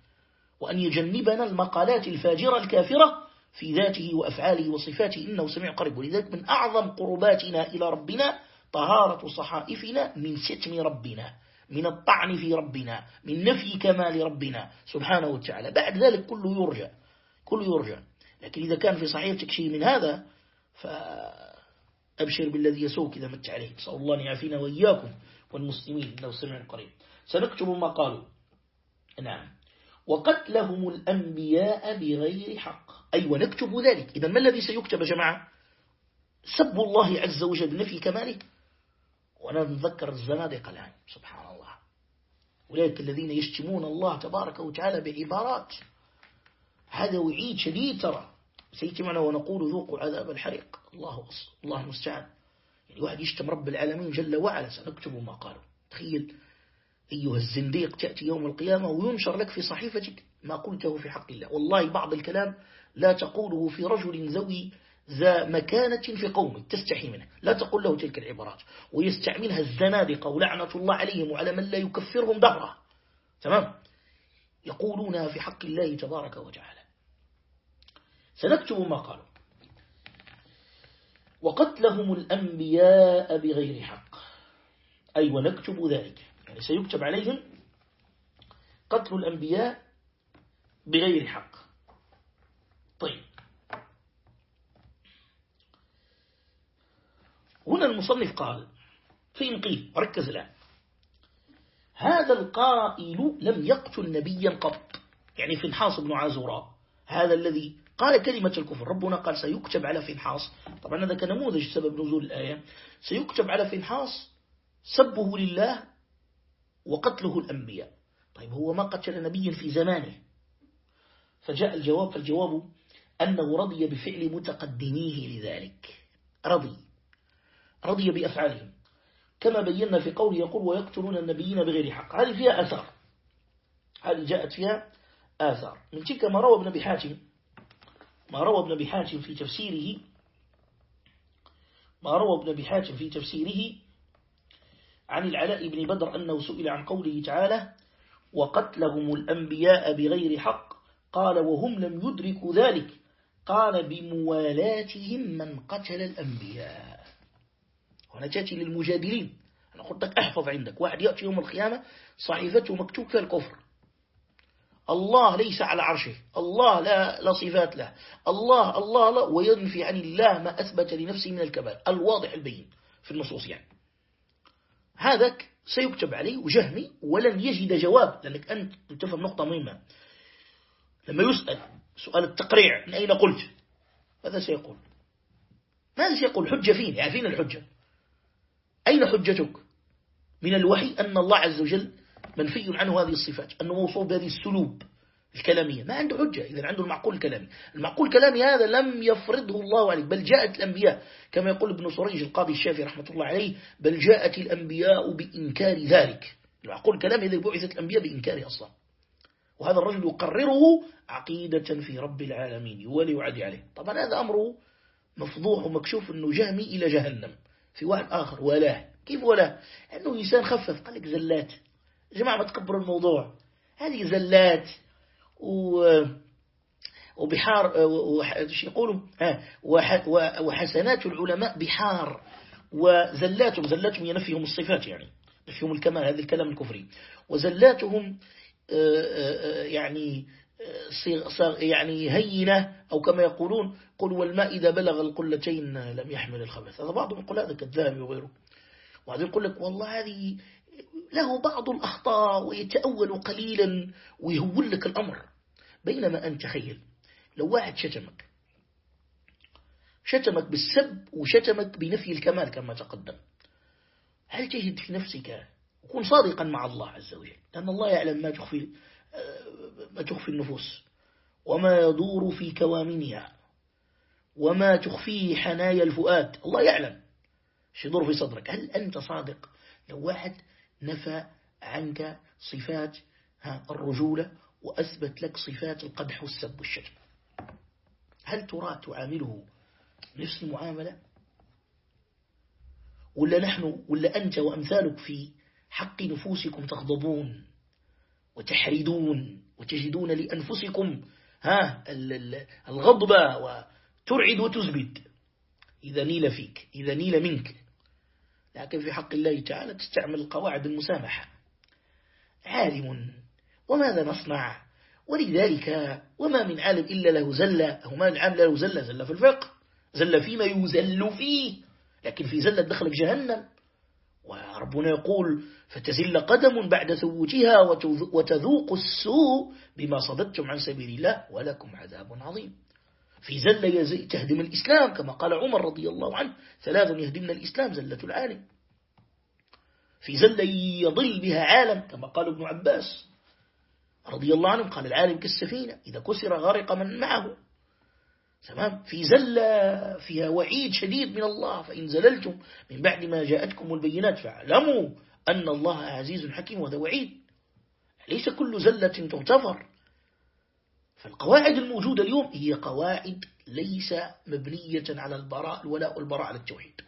وأن يجنبنا المقالات الفاجرة الكافرة في ذاته وأفعاله وصفاته. إنه سميع قريب. ولذلك من أعظم قرباتنا إلى ربنا طهارة صحائفنا من ستم ربنا من الطعن في ربنا من نفي كمال ربنا سبحانه وتعالى. بعد ذلك كله يرجى كله يرجى. لكن إذا كان في صحيفتك شيء من هذا فأبشر بالذي يسوك إذا مت عليه. صلى الله أن يعافينا وإياكم والمسلمين. إنه سميع قريب. سنكتب ما قالوا. نعم. وقتلهم الأنبياء بغير حق. أي أيوة ونكتب ذلك. إذا ما الذي سيكتب جماعة؟ سب الله عز وجل. بنفي كماله. وأنا نذكر الزنادقة الآن. سبحان الله. أولئك الذين يشتمون الله تبارك وتعالى بعبارات. هذا وعيد شديد ترى. سيتمنا ونقول ذوقوا عذاب الحريق. الله الله المستعان. يعني واحد يشتم رب العالمين جل وعلا. سنكتب ما قالوا. تخيل. أيها الزنديق تأتي يوم القيامة وينشر لك في صحيفتك ما قلته في حق الله. والله بعض الكلام لا تقوله في رجل ذوي ذا مكانة في قومك تستحي منه. لا تقول له تلك العبارات. ويستعملها الزنادقة ولعنة الله عليهم وعلى من لا يكفرهم دهره. تمام؟ يقولونها في حق الله تبارك وتعالى. سنكتب ما قالوا. وقتلهم الأنبياء بغير حق. أي ونكتب ذلك. يعني سيكتب عليهم قتل الأنبياء بغير حق. طيب. هنا المصنف قال فإن قيل ركز الآن. هذا القائل لم يقتل نبيا قط. يعني فنحاص بن عازوراء هذا الذي قال كلمة الكفر. ربنا قال سيكتب على فنحاص. طبعا هذا كنموذج سبب نزول الآية. سيكتب على فنحاص سبه لله وقتله الأنبياء. طيب هو ما قتل نبيا في زمانه. فجاء الجواب فالجواب أنه رضي بفعل متقدميه لذلك. رضي. رضي بأفعالهم. كما بينا في قوله يقول ويقتلون النبيين بغير حق. هذه فيها أثار. هذه جاءت فيها آثار. من تلك ما روى ابن أبي حاتم ما روى ابن أبي حاتم في تفسيره ما روى ابن أبي حاتم في تفسيره عن العلاء بن بدر أنه سئل عن قوله تعالى وقتلهم الأنبياء بغير حق قال وهم لم يدركوا ذلك قال بموالاتهم من قتل الأنبياء هنا تأتي للمجادلين. أنا قلت لك أحفظ عندك. واحد يأتي يوم القيامة صحيفته مكتوب في الكفر. الله ليس على عرشه. الله لا, لا صفات له. الله الله لا. وينفي عن الله ما أثبت لنفسه من الكمال. الواضح البين في النصوص يعني. هذاك سيكتب عليه وجهمي ولن يجد جواب لأنك أنت تفهم نقطة مهمة. لما يسأل سؤال التقريع من أين قلت؟ ماذا سيقول؟ ماذا سيقول؟ حجة فين؟ يعني فين الحجة. أين حجتك؟ من الوحي أن الله عز وجل منفي عنه هذه الصفات أنه موصوف بهذه السلوب. الكلامية ما عنده حجة إذا عنده المعقول الكلامي المعقول الكلامي هذا لم يفرضه الله عليه بل جاءت الأنبياء كما يقول ابن سريج القاضي الشافعي رحمة الله عليه بل جاءت الأنبياء بإنكار ذلك. المعقول الكلامي الذي بعثت الأنبياء بإنكاره أصلا. وهذا الرجل يقرره عقيدة في رب العالمين يولي وعدي عليه. طبعا هذا أمره مفضوح ومكشوف أنه جهمي إلى جهنم في واحد آخر ولاه كيف ولاه أنه إنسان خفف قال لك زلات. جماعة ما تكبروا الموضوع. هذه زلات. وبحار يقولوا؟ وحسنات العلماء بحار وزلاتهم زلاتهم ينفيهم الصفات يعني نفيهم الكمال هذا الكلام الكفري. وزلاتهم يعني يعني هينة أو كما يقولون قل والماء إذا بلغ القلتين لم يحمل الخبث. هذا بعضهم يقول هذا كذاب وغيره. وبعدين يقول لك والله هذه له بعض الأخطاء ويتأول قليلا ويهول لك الأمر. بينما أنت تخيل لو واحد شتمك شتمك بالسب وشتمك بنفي الكمال كما تقدم هل تجد في نفسك وكن صادقا مع الله عز وجل لأن الله يعلم ما تخفي ما تخفي النفوس وما يدور في كوامنها وما تخفيه حنايا الفؤاد الله يعلم شو يدور في صدرك؟ هل أنت صادق؟ لو واحد نفى عنك صفات الرجولة وأثبت لك صفات القدح والسب والشتم. هل ترى تعامله نفس المعاملة؟ ولا نحن ولا أنت وأمثالك في حق نفوسكم تغضبون وتحردون وتجدون لأنفسكم ها الغضبة وترعد وتزبد. إذا نيل فيك إذا نيل منك. لكن في حق الله تعالى تستعمل قواعد المسامحة. عالم وماذا نصنع ولذلك وما من عالم إلا له زلة أو ما من عالم له زلة زلة في الفقه زلة فيما يزل فيه لكن في زلة دخل في جهنم. وربنا يقول فتزل قدم بعد ثبوتها وتذوق السوء بما صددتم عن سبيل الله ولكم عذاب عظيم. في زلة تهدم الإسلام كما قال عمر رضي الله عنه ثلاث يهدمن الإسلام زلة العالم. في زلة يضل بها عالم كما قال ابن عباس رضي الله عنه قال العالم كالسفينة إذا كسر غرق من معه. تمام؟ في زلة فيها وعيد شديد من الله فإن زللتم من بعد ما جاءتكم البينات فاعلموا أن الله عزيز حكيم وذا وعيد. ليس كل زلة تغتفر؟ فالقواعد الموجودة اليوم هي قواعد ليس مبنية على البراء الولاء والبراء على التوحيد.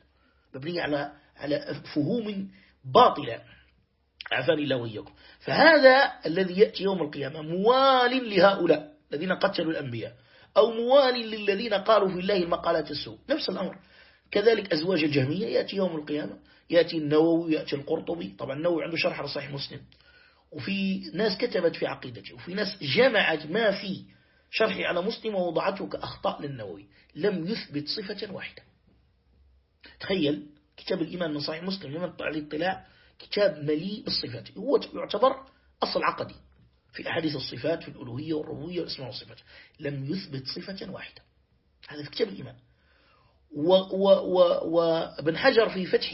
مبنية على على فهوم باطلة. عفاني الله وإياكم. فهذا الذي يأتي يوم القيامة موال لهؤلاء الذين قتلوا الأنبياء أو موال للذين قالوا في الله المقالات السوء. نفس الأمر. كذلك أزواج الجهمية يأتي يوم القيامة يأتي النووي يأتي القرطبي. طبعا النووي عنده شرح صحيح مسلم. وفي ناس كتبت في عقيدته وفي ناس جمعت ما في شرحي على مسلم ووضعته كأخطاء للنووي. لم يثبت صفة واحدة. تخيل كتاب الإيمان من صحيح مسلم لمن على الاطلاع كتاب مليء بالصفات. هو يعتبر أصل عقدي في أحاديث الصفات في الألوهية والربوبية والاسماء والصفات. لم يثبت صفة واحدة. هذا في كتاب الإيمان. وابن حجر في فتح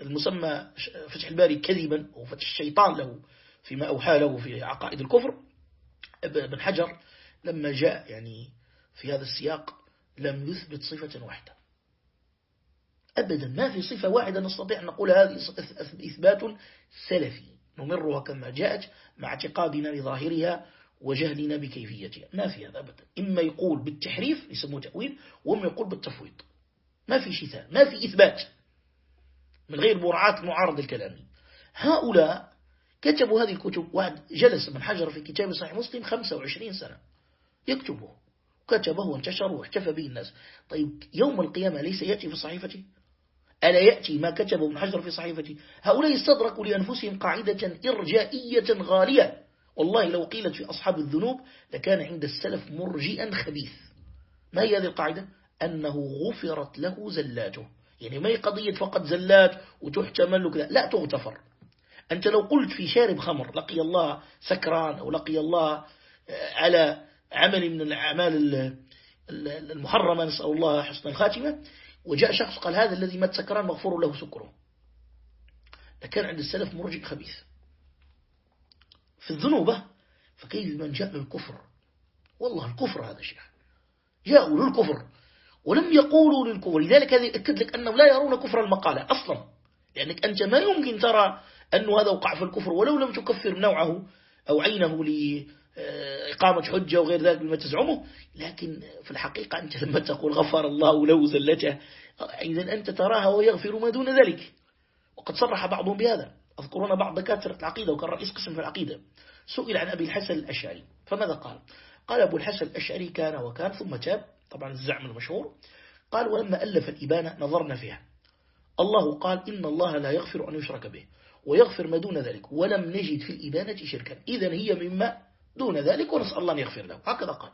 المسمى فتح الباري كذبا وفتح الشيطان له فيما أوحى له في عقائد الكفر. ابن حجر لما جاء يعني في هذا السياق لم يثبت صفة واحدة. أبدا ما في صفة واحدة نستطيع أن نقول هذه إثبات سلفي. نمرها كما جاءت مع اعتقادنا بظاهرها وجهلنا بكيفيتها. ما في هذا أبدا. إما يقول بالتحريف يسموه تأويل وإما يقول بالتفويض. ما في شتاء ما في إثبات. من غير مراعاة معارض الكلامي هؤلاء كتبوا هذه الكتب. واحد جلس من حجر في كتاب صحيح مسلم 25 سنة. يكتبه. كتبه وانتشر واحتفى به الناس. طيب يوم القيامة ليس يأتي في صحيفته؟ ألا يأتي ما كتبه ابن حجر في صحيفته؟ هؤلاء استدركوا لأنفسهم قاعدة إرجائية غالية. والله لو قيلت في أصحاب الذنوب لكان عند السلف مرجئا خبيث. ما هي هذه القاعدة؟ أنه غفرت له زلاته. يعني ما هي قضية فقط زلات وتحتمل كذا لا تغتفر. أنت لو قلت في شارب خمر لقي الله سكران أو لقي الله على عمل من الأعمال المحرمة نسأل الله حسن الخاتمة وجاء شخص قال هذا الذي مات سكران مغفور له سكره. لكان عند السلف مرجع خبيث. في الذنوبة فكيف من جاء للكفر والله الكفر هذا شيء جاءوا للكفر ولم يقولوا للكفر. لذلك هذا يأكد لك أنهم لا يرون كفر المقالة أصلا. لأنك أنت ما يمكن ترى أن هذا وقع في الكفر ولو لم تكفر نوعه أو عينه إقامة حجة وغير ذلك بما تزعمه. لكن في الحقيقة أنت لما تقول غفر الله له زلته إذا أنت تراها ويغفر ما دون ذلك. وقد صرح بعضهم بهذا. أذكرون بعض دكاترة العقيدة وكان رئيس قسم في العقيدة سئل عن أبي الحسن الأشعري. فماذا قال؟ قال أبو الحسن الأشعري كان وكان ثم تاب طبعا الزعم المشهور. قال ولما ألف الإبانة نظرنا فيها. الله قال إن الله لا يغفر أن يشرك به. ويغفر ما دون ذلك. ولم نجد في الإبانة شركا. إذا هي مما دون ذلك ونسأل الله أن يغفر له. هكذا قال.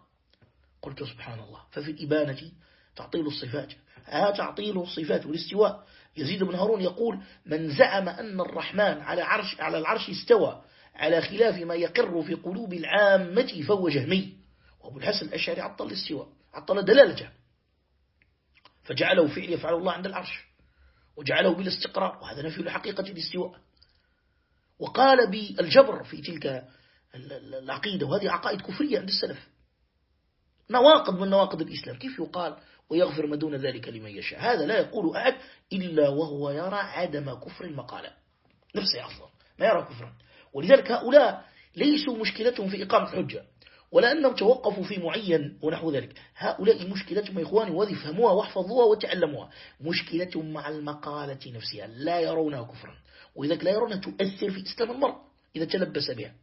قلت سبحان الله ففي الإبانة تعطيل الصفات. ها تعطيل الصفات والاستواء. يزيد بن هارون يقول من زعم أن الرحمن على, عرش على العرش استوى على خلاف ما يقر في قلوب العامة فهو جهمي. وأبو الحسن الأشعري عطل الاستواء عطل دلالته فجعله فعل يفعل الله عند العرش وجعله بالاستقرار. وهذا نفي لحقيقة الاستواء. وقال بالجبر في تلك العقيدة وهذه عقائد كفرية عند السلف. نواقض من نواقض الإسلام. كيف يقال ويغفر ما دون ذلك لمن يشاء؟ هذا لا يقول أحد إلا وهو يرى عدم كفر المقالة. نفسه أصلا ما يرى كفرا. ولذلك هؤلاء ليسوا مشكلتهم في إقامة الحجة ولا أنهم توقفوا في معين ونحو ذلك. هؤلاء مشكلتهم يا إخواني وهذه فهموها واحفظوها وتعلموها. مشكلتهم مع المقالة نفسها لا يرونها كفرا. وإذا لا يرونها تؤثر في إسلام المرء إذا تلبس بها.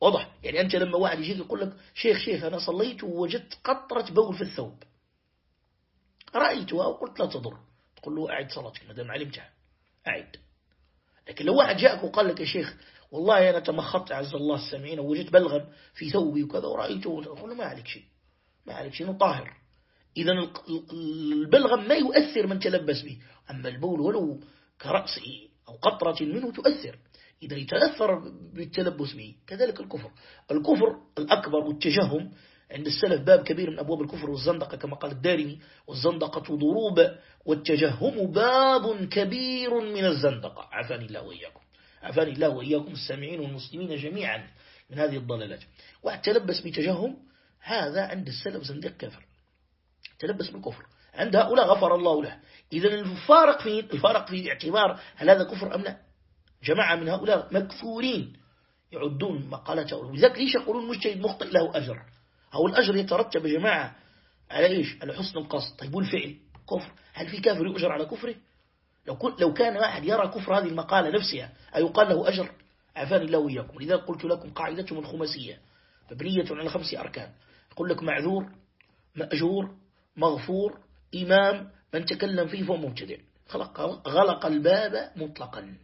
واضح. يعني أنت لما واحد يجي يقول لك شيخ شيخ أنا صليت ووجدت قطرة بول في الثوب. رأيتها وقلت لا تضر. تقول له أعد صلاتك ما دام علمتها أعد. لكن لو واحد جاءك وقال لك يا شيخ والله أنا تمخطت عز الله السامعين ووجدت بلغم في ثوبي وكذا ورأيته أقول له ما عليك شيء. ما عليك شيء طاهر. إذا البلغم ما يؤثر من تلبس به. أما البول ولو كرأس أو قطرة منه تؤثر. إذا يتأثر بالتلبس به كذلك الكفر. الكفر الأكبر والتجهم عند السلف باب كبير من أبواب الكفر والزندقة كما قال الدارمي والزندقة ضروب والتجهم باب كبير من الزندقة. عفاني الله وإياكم. عفاني الله وإياكم السامعين والمسلمين جميعا من هذه الضلالات. واحد تلبس بتجهم هذا عند السلف زندق كافر. تلبس بالكفر. عند هؤلاء غفر الله له. إذا الفارق في الفارق في اعتبار هل هذا كفر أم لا؟ جماعة من هؤلاء مكفورين يعدون مقالته ولذلك ليش يقولون مجتهد مخطئ له أجر؟ أو الأجر يترتب جماعة على إيش؟ على حسن القصد. طيب والفعل؟ كفر. هل في كافر يؤجر على كفره؟ لو, لو كان واحد يرى كفر هذه المقالة نفسها أيقال له أجر؟ عفاني الله وإياكم. لذلك قلت لكم قاعدتهم الخماسية مبنية على خمس أركان. يقول لك معذور مأجور مغفور إمام من تكلم فيه فهو مبتدع. غلق الباب مطلقا.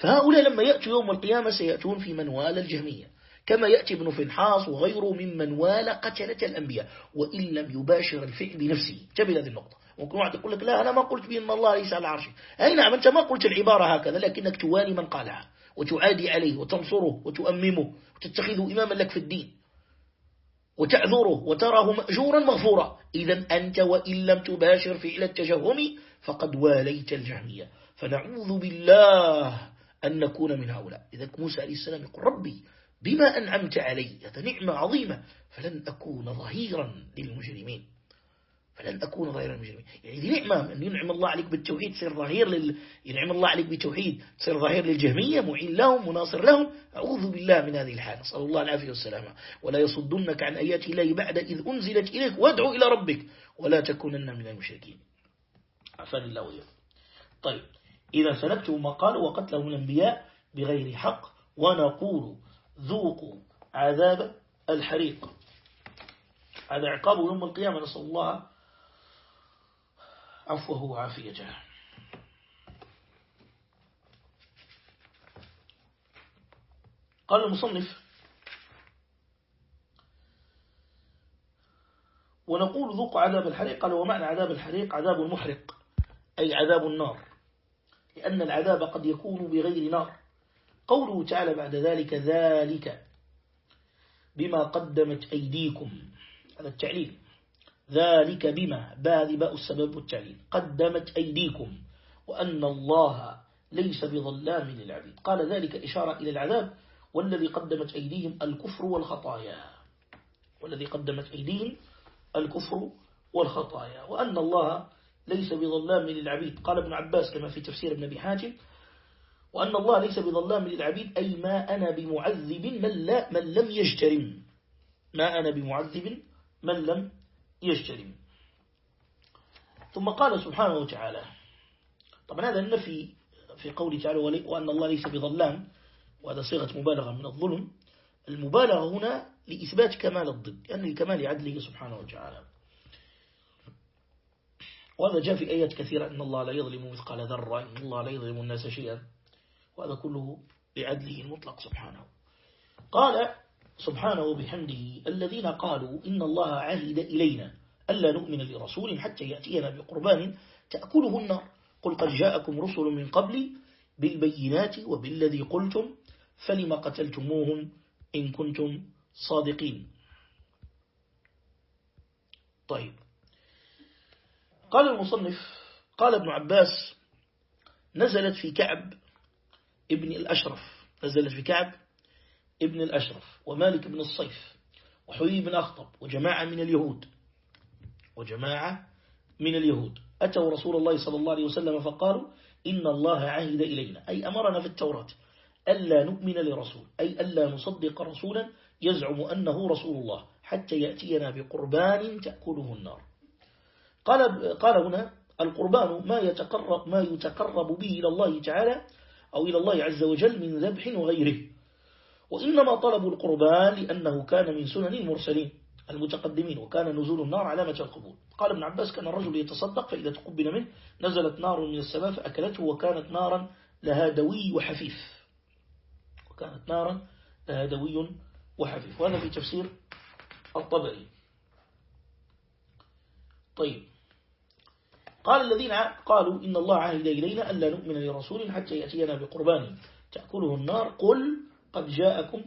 فهؤلاء لما يأتوا يوم القيامة سيأتون في منوال الجهمية كما يأتي ابن فنحاص وغيره من منوال قتلة الأنبياء وإن لم يباشر الفعل بنفسه. تبل هذه النقطة. ممكن واحد يقول لك لا أنا ما قلت بأن الله ليس على عرشه. أي نعم أنت ما قلت العبارة هكذا لكنك توالي من قالها وتعادي عليه وتنصره وتؤممه وتتخذه إماما لك في الدين وتعذره وتراه مأجورا مغفورا. إذا أنت وإن لم تباشر فعل التجهم فقد واليت الجهمية. فنعوذ بالله أن نكون من هؤلاء. إذا موسى عليه السلام يقول ربي بما أنعمت علي هذا نعمة عظيمة فلن أكون ظهيرا للمجرمين. فلن أكون ظهيرا للمجرمين. يعني ذي نعمة أن ينعم الله عليك بالتوحيد تصير ظهير لل... ينعم الله عليك بالتوحيد تصير ظهير للجهمية معين لهم مناصر لهم. أعوذ بالله من هذه الحالة. صلى الله العافية والسلامة. ولا يصدنك عن آيات الله بعد إذ أنزلت إليك وادعو إلى ربك ولا تكونن من المشركين. عفان الله وإياه طيب. إذا سنكتب ما قال وقتله الأنبياء بغير حق ونقول ذوقوا عذاب الحريق. هذا عقاب يوم القيامة نسأل الله عفوه وعافيته. قال المصنف ونقول ذوق عذاب الحريق. قال ومعنى عذاب الحريق عذاب محرق أي عذاب النار. لأن العذاب قد يكون بغير نار. قوله تعالى بعد ذلك ذلك بما قدمت أيديكم. هذا التعليل. ذلك بما باذ باء السبب والتعليل. قدمت أيديكم. وأن الله ليس بظلام للعبيد. قال ذلك إشارة إلى العذاب. والذي قدمت أيديهم الكفر والخطايا. والذي قدمت أيديهم الكفر والخطايا. وأن الله ليس بظلام للعبيد. قال ابن عباس كما في تفسير ابن أبي حاتم وأن الله ليس بظلام للعبيد أي ما أنا بمعذب من, لا من لم يجترم. ما أنا بمعذب من لم يجترم. ثم قال سبحانه وتعالى طبعا هذا النفي في قوله تعالى وأن الله ليس بظلام وهذا صيغة مبالغة من الظلم. المبالغة هنا لإثبات كمال الضد لأن يعني لكمال عدله سبحانه وتعالى. وهذا جاء في آيات كثيرة أن الله لا يظلم مثقال ذرة إن الله لا يظلم الناس شيئا. وهذا كله بعدله المطلق سبحانه. قال سبحانه بحمده الذين قالوا إن الله عهد إلينا ألا نؤمن لرسول حتى يأتينا بقربان تأكله النار. قل قد جاءكم رسل من قبل بالبينات وبالذي قلتم فلما قتلتموهم إن كنتم صادقين؟ طيب. قال المصنف قال ابن عباس نزلت في كعب ابن الأشرف. نزلت في كعب ابن الأشرف ومالك بن الصيف وحوي بن أخطب وجماعة من اليهود. وجماعة من اليهود. أتوا رسول الله صلى الله عليه وسلم فقالوا إن الله عهد إلينا. أي أمرنا في التوراة. ألا نؤمن لرسول. أي ألا نصدق رسولا يزعم أنه رسول الله حتى يأتينا بقربان تأكله النار. قال, قال هنا القربان ما يتقرب, ما يتقرب به إلى الله تعالى أو إلى الله عز وجل من ذبح وغيره. وإنما طلبوا القربان لأنه كان من سنن المرسلين المتقدمين وكان نزول النار علامة القبول. قال ابن عباس كان الرجل يتصدق فإذا تقبل منه نزلت نار من السماء فأكلته وكانت نارا لها دوي وحفيف. وكانت نارا لها دوي وحفيف. وهذا في تفسير الطبري. طيب. قال الذين قالوا إن الله عهد إلينا ألا نؤمن لرسول حتى يأتينا بقربان. تأكله النار. قل قد جاءكم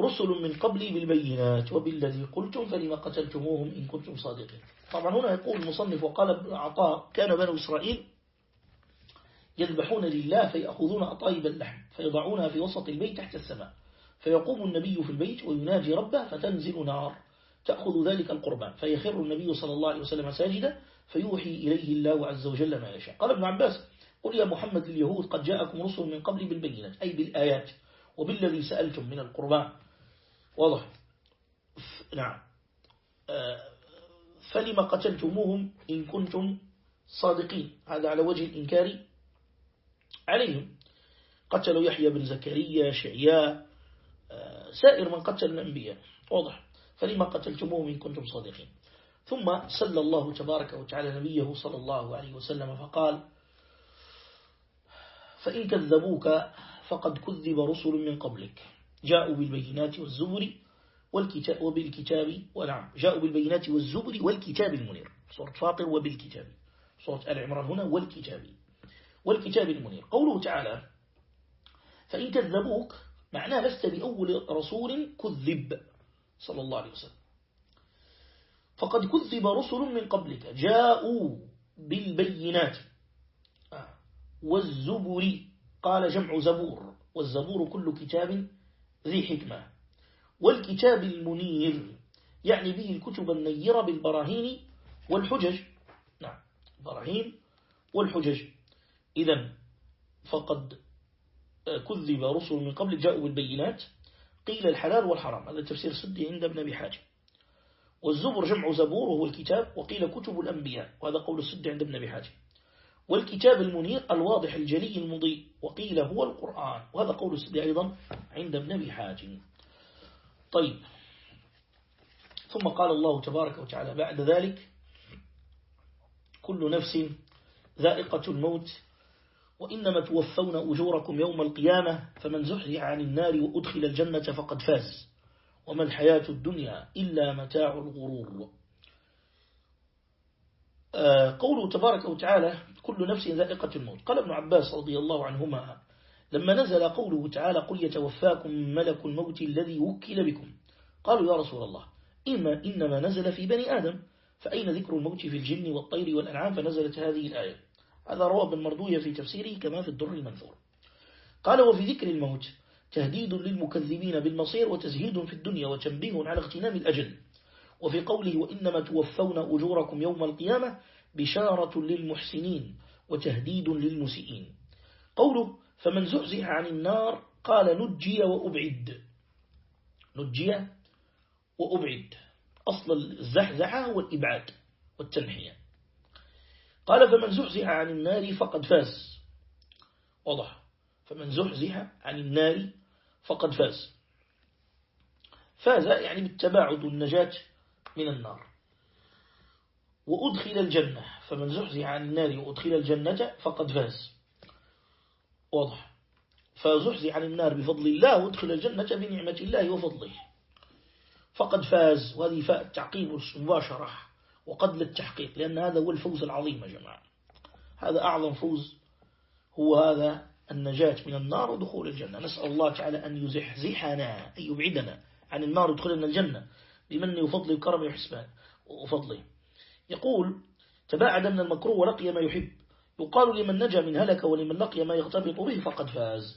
رسل من قبلي بالبينات وبالذي قلتم فلما قتلتموهم إن كنتم صادقين. طبعا هنا يقول المصنف وقال ابن عطاء كان بنو إسرائيل يذبحون لله فيأخذون أطايب اللحم فيضعونها في وسط البيت تحت السماء. فيقوم النبي في البيت ويناجي ربه فتنزل نار. تأخذ ذلك القربان فيخر النبي صلى الله عليه وسلم ساجدا فيوحي إليه الله عز وجل ما يشاء. قال ابن عباس قل يا محمد اليهود قد جاءكم رسل من قبل بالبينات أي بالآيات وبالذي سألتم من القربان. واضح؟ نعم. آه، فلما قتلتموهم إن كنتم صادقين؟ هذا على وجه الإنكار عليهم. قتلوا يحيى بن زكريا شعياء آه، سائر من قتل الأنبياء. واضح؟ فلما قتلتموهم إن كنتم صادقين. ثم سل الله تبارك وتعالى نبيه صلى الله عليه وسلم فقال فإن كذبوك فقد كذب رسل من قبلك. جاءوا بالبينات والزبر والكتاب وبالكتاب ونعم جاءوا بالبينات والزبر والكتاب المنير. سورة فاطر وبالكتاب. سورة آل عمران هنا والكتاب. والكتاب المنير. قوله تعالى فإن كذبوك معناه لست بأول رسول كذب. صلى الله عليه وسلم. فقد كذب رسل من قبلك جاءوا بالبينات. آه. والزبر قال جمع زبور والزبور كل كتاب ذي حكمة. والكتاب المنير يعني به الكتب النيرة بالبراهين والحجج. نعم براهين والحجج. إذا فقد كذب رسل من قبل جاءوا بالبينات. قيل الحلال والحرام هذا تفسير صدي عند ابن أبي حاجم والزبر جمع زبور وهو الكتاب وقيل كتب الأنبياء وهذا قول الصدي عند ابن أبي حاجم والكتاب المنير الواضح الجلي المضيء وقيل هو القرآن وهذا قول الصدي أيضا عند ابن أبي حاجم طيب. ثم قال الله تبارك وتعالى بعد ذلك كل نفس ذائقة الموت وإنما توفون أجوركم يوم القيامة فمن زحزح عن النار وأدخل الجنة فقد فاز. وما الحياة الدنيا إلا متاع الغرور. آه، قوله تبارك وتعالى كل نفس ذائقة الموت. قال ابن عباس رضي الله عنهما لما نزل قوله تعالى قل يتوفاكم ملك الموت الذي وكل بكم. قالوا يا رسول الله إما إنما نزل في بني آدم فأين ذكر الموت في الجن والطير والأنعام؟ فنزلت هذه الآية. هذا روى ابن مردوية في تفسيره كما في الدر المنثور. قال وفي ذكر الموت تهديد للمكذبين بالمصير وتزهيد في الدنيا وتنبيه على اغتنام الأجل. وفي قوله وإنما توفون أجوركم يوم القيامة بشارة للمحسنين وتهديد للمسيئين. قوله فمن زحزح عن النار قال نجي وأبعد. نجي وأبعد. أصل الزحزحة هو الإبعاد والتنحية. قال فمن زحزح عن النار فقد فاز. واضح. فمن زحزح عن النار فقد فاز. فاز يعني بالتباعد والنجاة من النار. وأدخل الجنة. فمن زحزح عن النار وأدخل الجنة فقد فاز. واضح. فزحزح عن النار بفضل الله وأدخل الجنة بنعمة الله وفضله. فقد فاز. وهذه فاء التعقيب مباشرة وقد للتحقيق لأن هذا هو الفوز العظيم يا جماعة. هذا أعظم فوز هو هذا النجاة من النار ودخول الجنة. نسأل الله تعالى أن يزحزحنا أن يبعدنا عن النار ودخلنا الجنة. بمن وفضله وكرمه وحسبان وفضله. يقول تباعد من المكروه ولقي ما يحب. يقال لمن نجا من هلك ولمن لقي ما يغتبط به فقد فاز.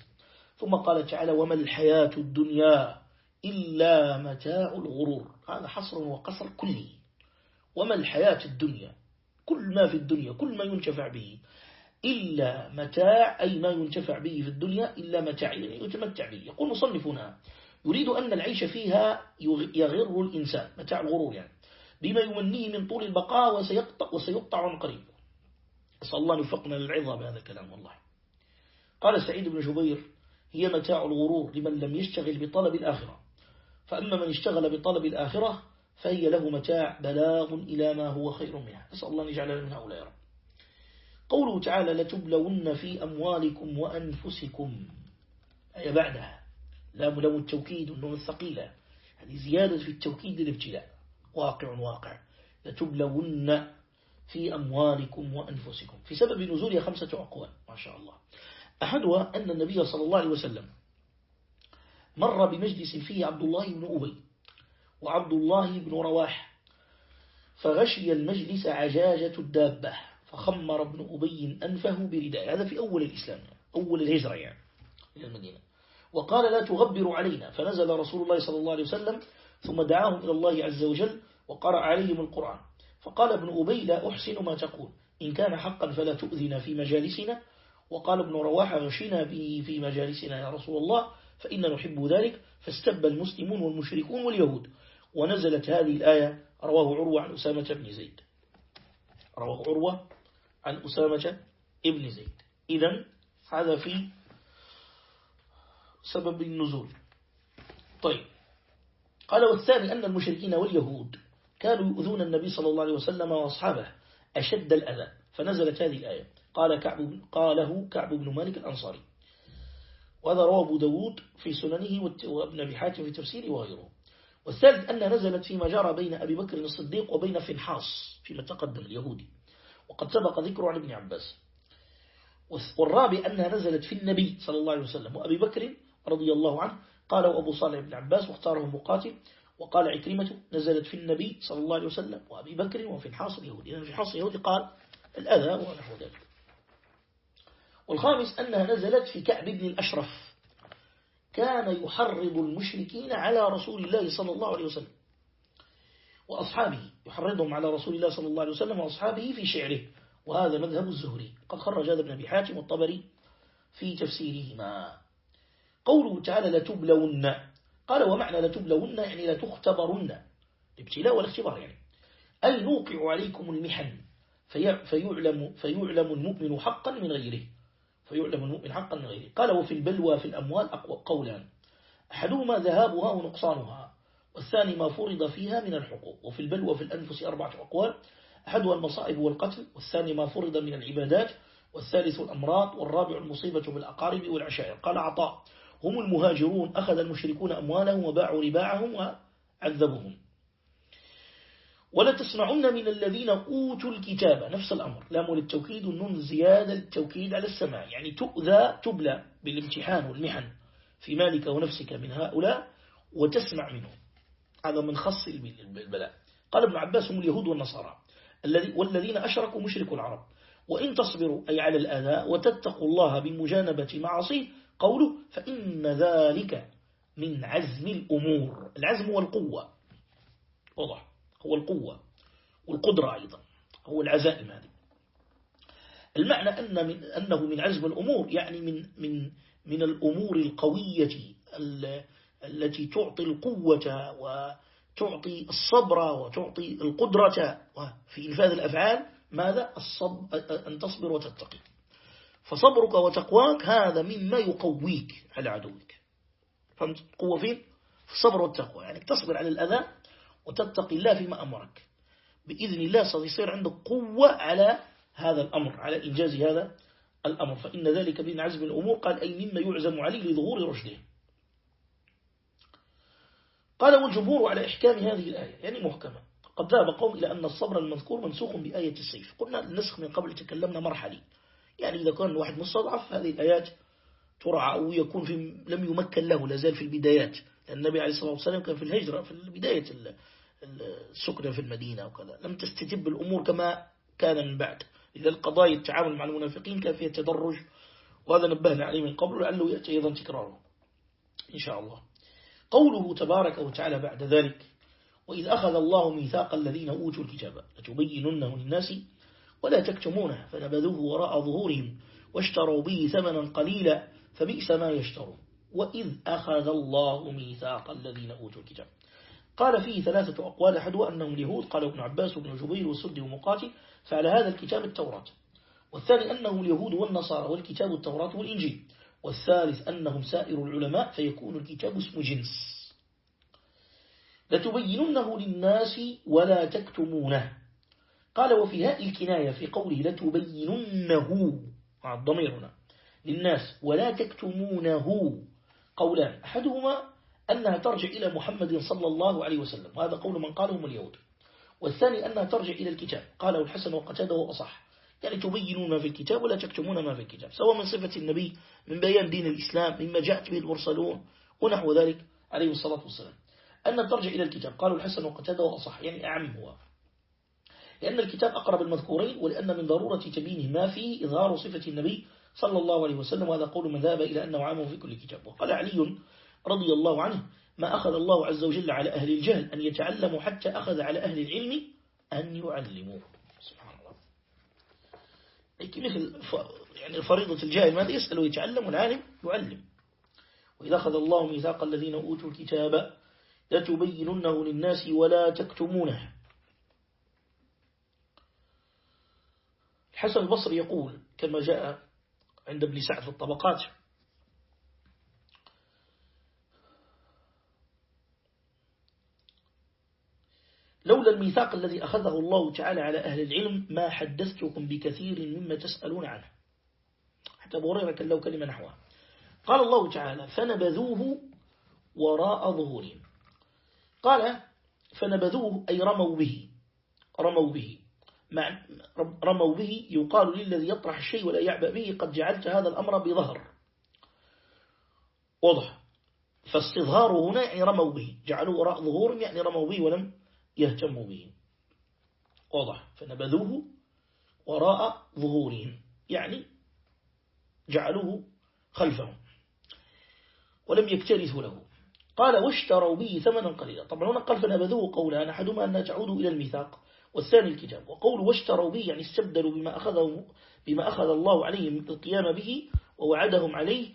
ثم قال تعالى وما الحياة الدنيا إلا متاع الغرور. هذا حصر وقصر كلي. وما الحياة الدنيا؟ كل ما في الدنيا كل ما ينتفع به. إلا متاع أي ما ينتفع به في الدنيا إلا متاع يعني يتمتع به. يقول مصنفنا يريد أن العيش فيها يغر الإنسان متاع الغرور يعني. بما يمنيه من طول البقاء وسيقطع, وسيقطع عن قريب. أسأل الله نفقنا للعظة بهذا الكلام والله. قال سعيد بن جبير هي متاع الغرور لمن لم يشتغل بطلب الآخرة. فأما من اشتغل بطلب الآخرة فهي له متاع بلاغ إلى ما هو خير منها. أسأل الله أن يجعلنا من هؤلاء يا رب. قوله تعالى لتبلون في أموالكم وأنفسكم. أي بعدها لا ملو التوكيد والنون الثقيلة. هذه زيادة في التوكيد للابتلاء. واقع واقع. لتبلون في أموالكم وأنفسكم. في سبب نزولها خمسة أقوال ما شاء الله. أحدها أن النبي صلى الله عليه وسلم مر بمجلس فيه عبد الله بن أبي. وعبد الله بن رواح. فغشي المجلس عجاجة الدابة فخمر ابن أبي أنفه برداء. هذا في أول الإسلام أول الهجرة يعني إلى المدينة. وقال لا تغبروا علينا. فنزل رسول الله صلى الله عليه وسلم ثم دعاهم إلى الله عز وجل وقرأ عليهم القرآن. فقال ابن أبي لا أحسن ما تقول. إن كان حقا فلا تؤذنا في مجالسنا. وقال ابن رواحة غشنا به في مجالسنا يا رسول الله فإن نحب ذلك. فاستب المسلمون والمشركون واليهود. ونزلت هذه الآية رواه عروة عن أسامة بن زيد. رواه عروة عن أسامة ابن زيد. إذا هذا في سبب النزول. طيب. قال والثاني أن المشركين واليهود كانوا يؤذون النبي صلى الله عليه وسلم وأصحابه أشد الأذى فنزلت هذه الآية. قال كعب قاله كعب بن مالك الأنصاري. وهذا رواه أبو داود في سننه وابن أبي حاتم في تفسيره وغيره. والثالث أنها نزلت فيما جرى بين أبي بكر الصديق وبين فنحاص فيما تقدم اليهودي. وقد سبق ذكره عن ابن عباس. والرابع أنها نزلت في النبي صلى الله عليه وسلم. وأبي بكر رضي الله عنه قال أبو صالح بن عباس واختاره مقاتل. وقال عكرمة نزلت في النبي صلى الله عليه وسلم. وأبي بكر وفي الحاص اليهودي. لأن في حاص اليهودي قال الأذى ونحو ذلك. والخامس أنها نزلت في كعب بن الأشرف. كان يحرض المشركين على رسول الله صلى الله عليه وسلم وأصحابه يحرضهم على رسول الله صلى الله عليه وسلم وأصحابه في شعره وهذا مذهب الزهري. قد خرج هذا ابن أبي حاتم والطبري في تفسيرهما. قوله تعالى لتبلون قال ومعنى لتبلون يعني لتختبرن الابتلاء والاختبار يعني. أي نوقع عليكم المحن فيعلم, فيعلم المؤمن حقا من غيره. فيعلم حقا من غيره قال وفي البلوى في الأموال قولان أحدهما ذهابها ونقصانها والثاني ما فرض فيها من الحقوق. وفي البلوى في الأنفس أربعة أقوال أحدها المصائب والقتل والثاني ما فرض من العبادات والثالث الأمراض والرابع المصيبة بالأقارب والعشائر. قال عطاء هم المهاجرون أخذ المشركون أموالهم وباعوا رباعهم وعذبهم. ولا تسمعن من الذين أوتوا الكتاب. نفس الأمر. لام للتوكيد النون زيادة للتوكيد على السماع. يعني تؤذى تبلى بالامتحان والمحن في مالك ونفسك من هؤلاء وتسمع منهم. هذا من خص البلاء. قال ابن عباس هم اليهود والنصارى. والذين أشركوا مشرك العرب. وإن تصبروا أي على الآذى وتتقوا الله بمجانبة معصيه قوله فإن ذلك من عزم الأمور. العزم والقوة. واضح. هو القوة والقدرة أيضا. هو العزائم هذه. المعنى أن من أنه من عزم الأمور يعني من من من الأمور القوية التي تعطي القوة وتعطي الصبر وتعطي القدرة في إنفاذ الأفعال ماذا؟ الصب أن تصبر وتتقي. فصبرك وتقواك هذا مما يقويك على عدوك. فهمت؟ قوة فين؟ الصبر والتقوى. يعني تصبر على الأذى وتتقي الله فيما أمرك. بإذن الله سيصير عندك قوة على هذا الأمر على إنجاز هذا الأمر. فإن ذلك من عزم الأمور. قال أي مما يعزم عليه لظهور رشده. قال والجمهور على إحكام هذه الآية يعني محكمة. قد ذهب قوم إلى أن الصبر المذكور منسوخ بآية السيف. قلنا النسخ من قبل تكلمنا مرحلي يعني إذا كان واحد مستضعف هذه الآيات ترعى أو يكون في لم يمكن له لازال في البدايات. النبي عليه الصلاة والسلام كان في الهجرة في بداية السكنة في المدينة وكذا. لم تستتب الأمور كما كان من بعد. إذا القضايا التعامل مع المنافقين كان فيها تدرج وهذا نبهنا عليه من قبل لعله يأتي أيضا تكراره إن شاء الله. قوله تبارك وتعالى بعد ذلك وإذ أخذ الله ميثاق الذين أوتوا الكتاب لتبيننه للناس ولا تكتمونه فنبذوه وراء ظهورهم واشتروا به ثمنا قليلا فبئس ما يشترون. وإذ أخذ الله ميثاق الذين أوتوا الكتاب. قال فيه ثلاثة أقوال أحدها أنهم اليهود قال ابن عباس وابن جبير وسد ومقاتل فعلى هذا الكتاب التوراة. والثاني أنهم اليهود والنصارى والكتاب التوراة والإنجيل. والثالث أنهم سائر العلماء فيكون الكتاب اسم جنس. لتبيننه للناس ولا تكتمونه. قال وفي هاء الكناية في قوله لتبيننه مع الضمير هنا للناس ولا تكتمونه. قولان. أحدهما أنها ترجع إلى محمد صلى الله عليه وسلم. وهذا قول من قالهم اليهود. والثاني أنها ترجع إلى الكتاب. قاله الحسن وقتاده أصح. يعني تبينون ما في الكتاب ولا تكتمون ما في الكتاب. سواء من صفة النبي من بيان دين الإسلام مما جاءت به المرسلون ونحو ذلك عليه الصلاة والسلام. أن ترجع إلى الكتاب. قالوا الحسن وقتاده أصح. يعني أعم هو. لأن الكتاب أقرب المذكورين ولأن من ضرورة تبينه ما فيه إظهار صفة النبي صلى الله عليه وسلم وهذا قول من ذهب إلى أنه عام في كل كتاب. وقال علي رضي الله عنه ما أخذ الله عز وجل على أهل الجهل أن يتعلموا حتى أخذ على أهل العلم أن يعلموا سبحان الله. مثل يعني فريضة الجاهل ماذا؟ يسأل ويتعلم والعالم يعلم. وإذا أخذ الله ميثاق الذين أوتوا الكتاب لتبيننه للناس ولا تكتمونه. الحسن البصري يقول كما جاء عند ابن سعد في الطبقات. لولا الميثاق الذي أخذه الله تعالى على أهل العلم ما حدثتكم بكثير مما تسألون عنه. حتى أبو هريرة كان له كلمة نحوها. قال الله تعالى فنبذوه وراء ظهورهم. قال فنبذوه أي رموا به رموا به. رموا به يقال للذي يطرح الشيء ولا يعبأ به قد جعلت هذا الأمر بظهر. واضح. فاستظهار هنا يعني رموا به. جعلوا وراء ظهور يعني رموا به ولم يهتموا به. واضح. فنبذوه وراء ظهورهم. يعني جعلوه خلفهم. ولم يكترثوا له. قال واشتروا به ثمنا قليلا. طبعا هنا قال فنبذوه قولان أحدهما أنها تعود إلى الميثاق. والثاني الكتاب. وقول واشتروا به يعني استبدلوا بما أخذه بما أخذ الله عليهم القيام به ووعدهم عليه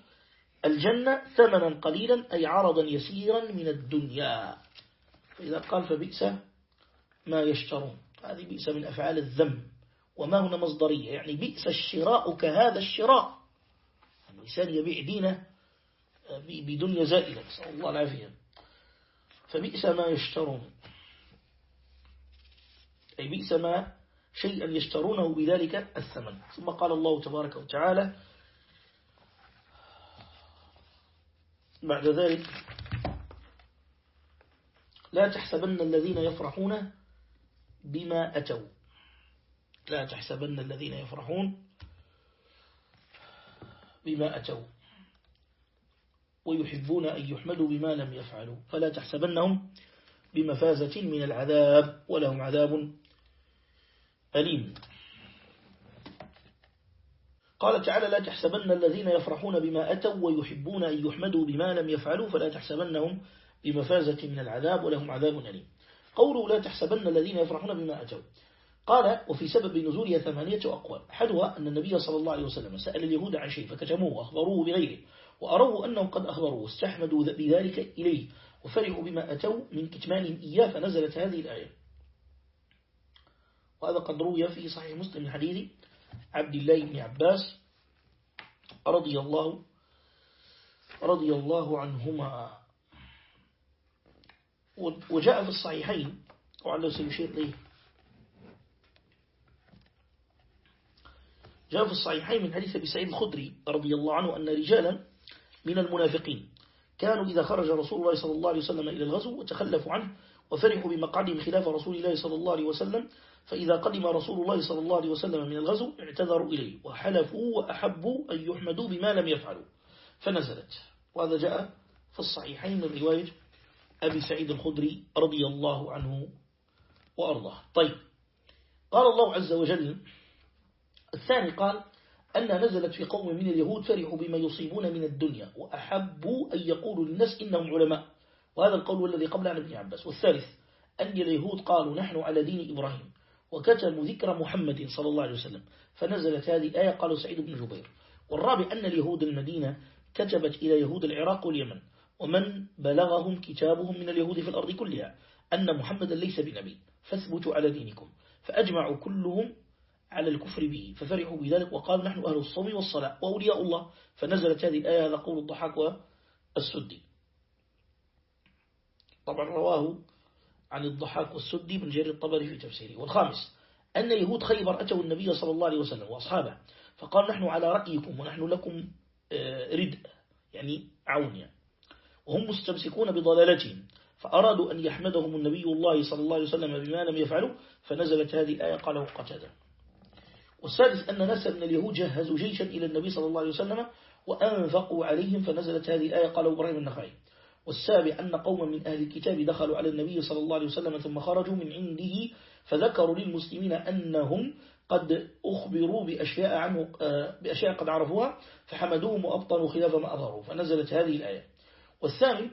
الجنة ثمنا قليلا أي عرضا يسيرا من الدنيا. فإذا قال فبئس ما يشترون. هذه بئس من أفعال الذم. وما هنا مصدرية يعني بئس الشراء كهذا الشراء. الإنسان يبيع دينه بدنيا زائلة نسأل الله العافية. فبئس ما يشترون. أي بئس ما شيئا يشترونه بذلك الثمن. ثم قال الله تبارك وتعالى بعد ذلك لا تحسبن الذين يفرحون بما أتوا. لا تحسبن الذين يفرحون بما أتوا. ويحبون أن يحمدوا بما لم يفعلوا. فلا تحسبنهم بمفازة من العذاب ولهم عذاب أليم. قال تعالى لا تحسبن الذين يفرحون بما أتوا ويحبون أن يحمدوا بما لم يفعلوا فلا تحسبنهم بمفازة من العذاب ولهم عذاب أليم. قوله لا تحسبن الذين يفرحون بما أتوا. قال وفي سبب نزولها ثمانية أقوال. أحدها أن النبي صلى الله عليه وسلم سأل اليهود عن شيء فكتموه وأخبروه بغيره وأروه أنهم قد أخبروه واستحمدوا بذلك إليه وفرحوا بما أتوا من كتمانهم إياه فنزلت هذه الآية. وهذا قد روي في صحيح مسلم من حديث عبد الله بن عباس رضي الله رضي الله عنهما. وجاء في الصحيحين وعلى سيشير ليه جاء في الصحيحين من حديث أبي سعيد الخدري رضي الله عنه أن رجالا من المنافقين كانوا إذا خرج رسول الله صلى الله عليه وسلم إلى الغزو وتخلفوا عنه وفرحوا بمقعدهم خلاف رسول الله صلى الله عليه وسلم فإذا قدم رسول الله صلى الله عليه وسلم من الغزو اعتذروا إليه وحلفوا وأحبوا أن يحمدوا بما لم يفعلوا فنزلت. وهذا جاء في الصحيحين من رواية أبي سعيد الخدري رضي الله عنه وأرضاه. طيب قال الله عز وجل الثاني قال أنها نزلت في قوم من اليهود فرحوا بما يصيبون من الدنيا وأحبوا أن يقولوا للناس إنهم علماء. وهذا القول الذي قبل عن ابن عباس. والثالث أن اليهود قالوا نحن على دين إبراهيم. وكتموا ذكر محمد صلى الله عليه وسلم. فنزلت هذه الآية قالوا سعيد بن جبير. والرابع أن اليهود المدينة كتبت إلى يهود العراق واليمن ومن بلغهم كتابهم من اليهود في الأرض كلها أن محمدا ليس بنبي. فاثبتوا على دينكم. فأجمعوا كلهم على الكفر به ففرحوا بذلك وقالوا نحن أهل الصوم والصلاة وأولياء الله. فنزلت هذه الآية هذا قول الضحاك والسدي. طبعا رواه عن الضحاك والسدي من جرير الطبري في تفسيره. والخامس أن يهود خيبر أتوا النبي صلى الله عليه وسلم وأصحابه فقال نحن على رأيكم ونحن لكم آه، ردء يعني عون يعني. وهم مستمسكون بضلالتهم فأرادوا أن يحمدهم النبي الله صلى الله عليه وسلم بما لم يفعلوا فنزلت هذه الآية قاله قتادة. والسادس أن ناس من اليهود جهزوا جيشا إلى النبي صلى الله عليه وسلم وأنفقوا عليهم فنزلت هذه الآية قاله إبراهيم النخعي. والسابع أن قوما من أهل الكتاب دخلوا على النبي صلى الله عليه وسلم ثم خرجوا من عنده فذكروا للمسلمين أنهم قد أخبروا بأشياء, عنه بأشياء قد عرفوها فحمدوهم وأبطلوا خلاف ما أظهروا. فنزلت هذه الآية. والثاني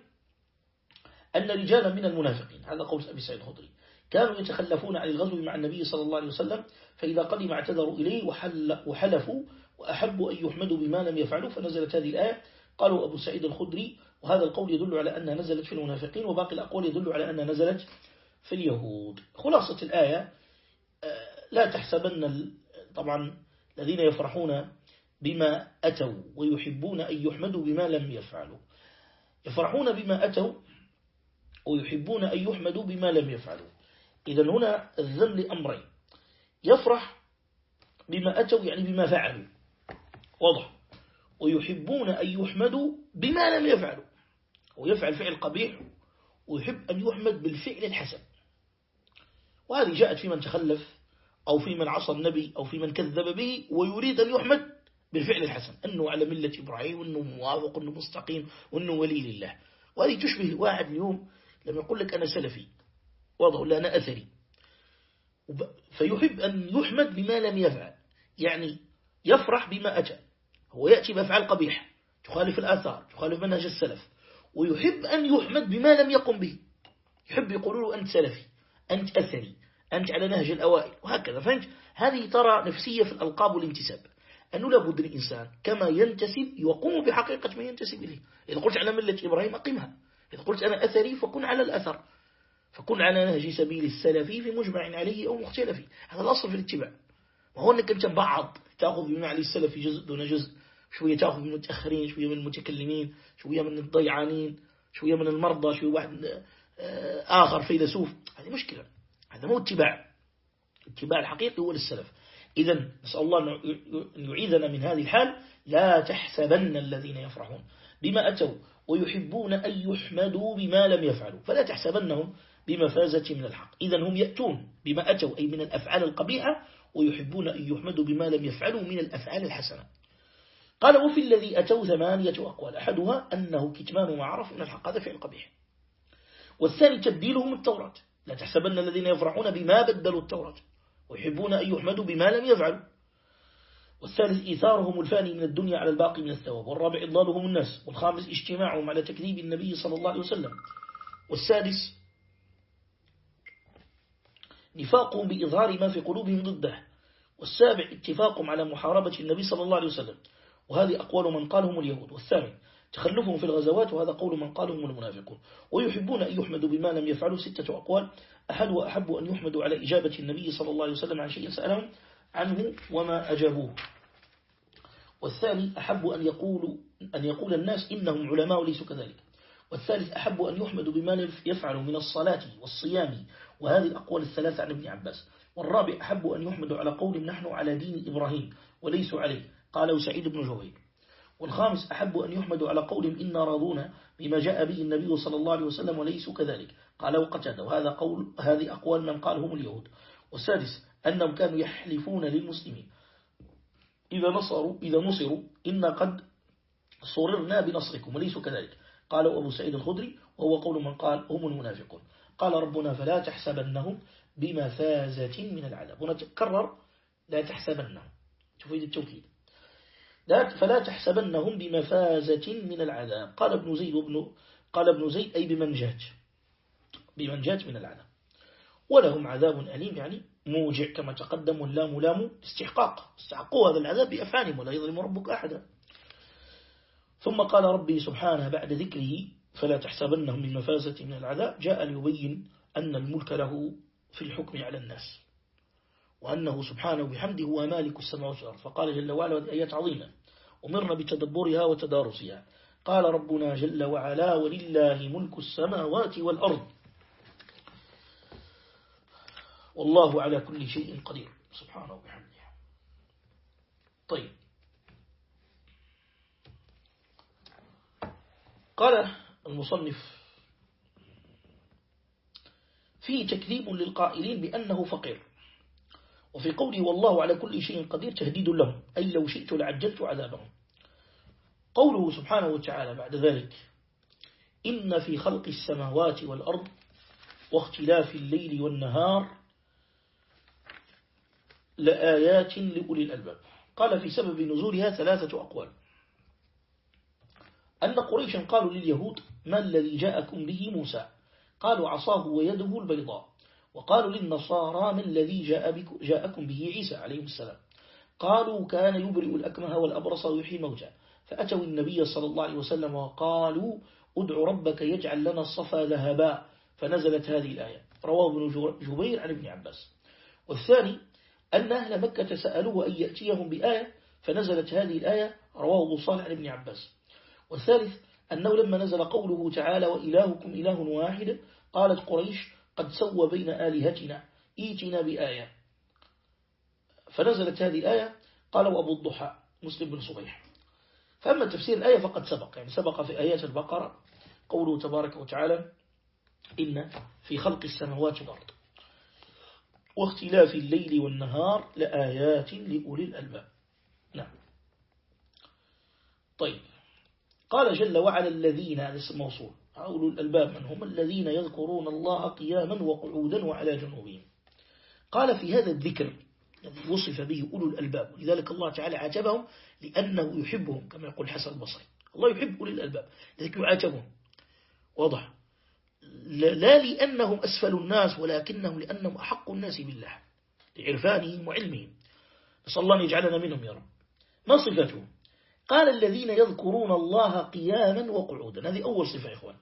أن رجالا من المنافقين هذا قول أبي سعيد خضري كانوا يتخلفون عن الغزو مع النبي صلى الله عليه وسلم فإذا قدم اعتذروا إليه وحل وحلفوا وأحبوا أن يحمدوا بما لم يفعلوا فنزلت هذه الآية. قالوا أبو سعيد الخدري وهذا القول يدل على أنها نزلت في المنافقين وباقي الأقوال يدل على أنها نزلت في اليهود. خلاصة الآية آه، لا تحسبن طبعا الذين يفرحون بما أتوا ويحبون أن يحمدوا بما لم يفعلوا. يفرحون بما أتوا ويحبون أن يحمدوا بما لم يفعلوا. إذا هنا الذم لأمرين. يفرح بما أتوا يعني بما فعلوا. واضح. ويحبون أن يحمدوا بما لم يفعلوا. ويفعل فعل قبيح ويحب أن يحمد بالفعل الحسن. وهذه جاءت في من تخلف أو في من عصى النبي أو في من كذب به ويريد أن يحمد بالفعل الحسن. أنه على ملة إبراهيم وأنه موافق وأنه مستقيم وأنه ولي لله. وهذه تشبه واحد اليوم لما يقول لك أنا سلفي. واضح ولا أنا أثري؟ فيحب أن يحمد بما لم يفعل. يعني يفرح بما أتى. هو يأتي بأفعال قبيحة. تخالف الآثار تخالف منهج السلف. ويحب أن يحمد بما لم يقم به. يحب يقولوا له أنت سلفي أنت أثري أنت على نهج الأوائل وهكذا. فهمت؟ هذه ترى نفسية في الألقاب والانتساب. أنه لابد الإنسان كما ينتسب يقوم بحقيقة ما ينتسب إليه. إذا قلت على ملة إبراهيم أقمها. إذا قلت أنا أثري فكن على الأثر. فكن على نهج سبيل السلفي في مجمع عليه أو مختلف هذا الأصل في الاتباع. وهو أنك أنت بعض تأخذ عليه السلفي جزء دون جزء. شوية تأخذ من المتأخرين شوية من المتكلمين شوية من الضيعانين شوية من المرضى شوية واحد آه، آخر فيلسوف هذه مشكلة هذا مو اتباع. اتباع الحقيقي هو للسلف. إذا نسأل الله أن يعيذنا من هذه الحال. لا تحسبن الذين يفرحون بما أتوا ويحبون أن يحمدوا بما لم يفعلوا. فلا تحسبنهم بمفازة من الحق. إذا هم يأتون بما أتوا أي من الأفعال القبيحة ويحبون أن يحمدوا بما لم يفعلوا من الأفعال الحسنة. قال وفي الذي أتوا ثمانية أقوال. أحدها أنه كتمان ما عرف من الحق هذا فعل قبيح. والثاني تبديلهم التوراة. لا تحسبن الذين يفرحون بما بدلوا التوراة. ويحبون أن يحمدوا بما لم يفعلوا. والثالث إيثارهم الفاني من الدنيا على الباقي من الثواب. والرابع إضلالهم الناس والخامس اجتماعهم على تكذيب النبي صلى الله عليه وسلم. والسادس نفاقهم بإظهار ما في قلوبهم ضده. والسابع اتفاقهم على محاربة النبي صلى الله عليه وسلم. وهذه أقوال من قالهم اليهود. والثامن تخلفهم في الغزوات وهذا قول من قالهم المنافقون. ويحبون أن يحمدوا بما لم يفعلوا ستة أقوال. أحد وأحب أن يحمدوا على إجابة النبي صلى الله عليه وسلم عن شيء سألهم عنه وما أجابوه. والثاني أحب أن يقول, أن يقول الناس إنهم علماء وليسوا كذلك. والثالث أحب أن يحمدوا بما يفعلوا من الصلاة والصيام. وهذه الأقوال الثلاثة عن ابن عباس. والرابع أحب أن يحمدوا على قول نحن على دين إبراهيم وليسوا عليه. قاله سعيد بن جبير والخامس أحب أن يحمدوا على قول إنا راضون بما جاء به النبي صلى الله عليه وسلم وليسوا كذلك. قاله قتادة وهذا قول هذه أقوال من قالهم اليهود. والسادس أنهم كانوا يحلفون للمسلمين. إذا نصروا إذا نصروا إن قد صررنا بنصركم وليسوا كذلك. قال أبو سعيد الخدري وهو قول من قال هم المنافقون. قال ربنا فلا تحسبنهم بمفازة من العذاب. ونتكرر لا تحسبنهم. تفيد التوكيد. فلا تحسبنهم بمفازة من العذاب. قال ابن زيد وابن قال ابن زيد أي بمنجات بمنجات من العذاب. ولهم عذاب أليم يعني موجع كما تقدم اللام لام استحقاق. استحقوا هذا العذاب بأفعالهم ولا يظلم ربك أحدا. ثم قال ربي سبحانه بعد ذكره فلا تحسبنهم من مفازة من العذاب. جاء ليبين أن الملك له في الحكم على الناس وأنه سبحانه بحمده هو مالك السماوات والأرض. فقال جل وعلا هذه آيات عظيمة. أمرنا بتدبرها وتدارسها. قال ربنا جل وعلا ولله ملك السماوات والأرض. والله على كل شيء قدير. سبحانه وبحمده. طيب. قال المصنف فيه تكذيب للقائلين بأنه فقير. وفي قوله والله على كل شيء قدير تهديد لهم. أي لو شئت لعجلت عذابهم. قوله سبحانه وتعالى بعد ذلك إن في خلق السماوات والأرض واختلاف الليل والنهار لآيات لأولي الألباب. قال في سبب نزولها ثلاثة أقوال. أن قريشا قالوا لليهود ما الذي جاءكم به موسى؟ قالوا عصاه ويده البيضاء. وقالوا للنصارى ما الذي جاء جاءكم به عيسى عليه السلام؟ قالوا كان يبرئ الأكمه والأبرص ويحيي موجة فأتوا النبي صلى الله عليه وسلم وقالوا ادع ربك يجعل لنا الصفا ذهبا. فنزلت هذه الآية. رواه ابن جبير عن ابن عباس. والثاني أن أهل مكة سألوه أن يأتيهم بآية فنزلت هذه الآية رواه أبو صالح عن ابن عباس. والثالث أنه لما نزل قوله تعالى وإلهكم إله واحد قالت قريش قد سوى بين آلهتنا. إيتنا بآية. فنزلت هذه الآية قالوا أبو الضحى مسلم بن صبيح. فأما تفسير الآية فقد سبق يعني سبق في آيات البقرة قوله تبارك وتعالى إن في خلق السماوات والأرض واختلاف الليل والنهار لآيات لأولي الألباب. نعم. طيب. قال جل وعلا الذين هذا اسم موصول أولو الألباب من هم؟ الذين يذكرون الله قياما وقعودا وعلى جنوبهم. قال في هذا الذكر الذي وصف به أولو الألباب. ولذلك الله تعالى عاتبهم لأنه يحبهم كما يقول حسن البصري. الله يحب أولي الألباب لذلك يعاتبهم. واضح. لا لأنهم أسفل الناس ولكنهم لأنهم أحق الناس بالله لعرفانهم وعلمهم. نسأل الله أن يجعلنا منهم يا رب. ما صفتهم؟ قال الذين يذكرون الله قياما وقعودا. هذه أول صفة يا إخوان.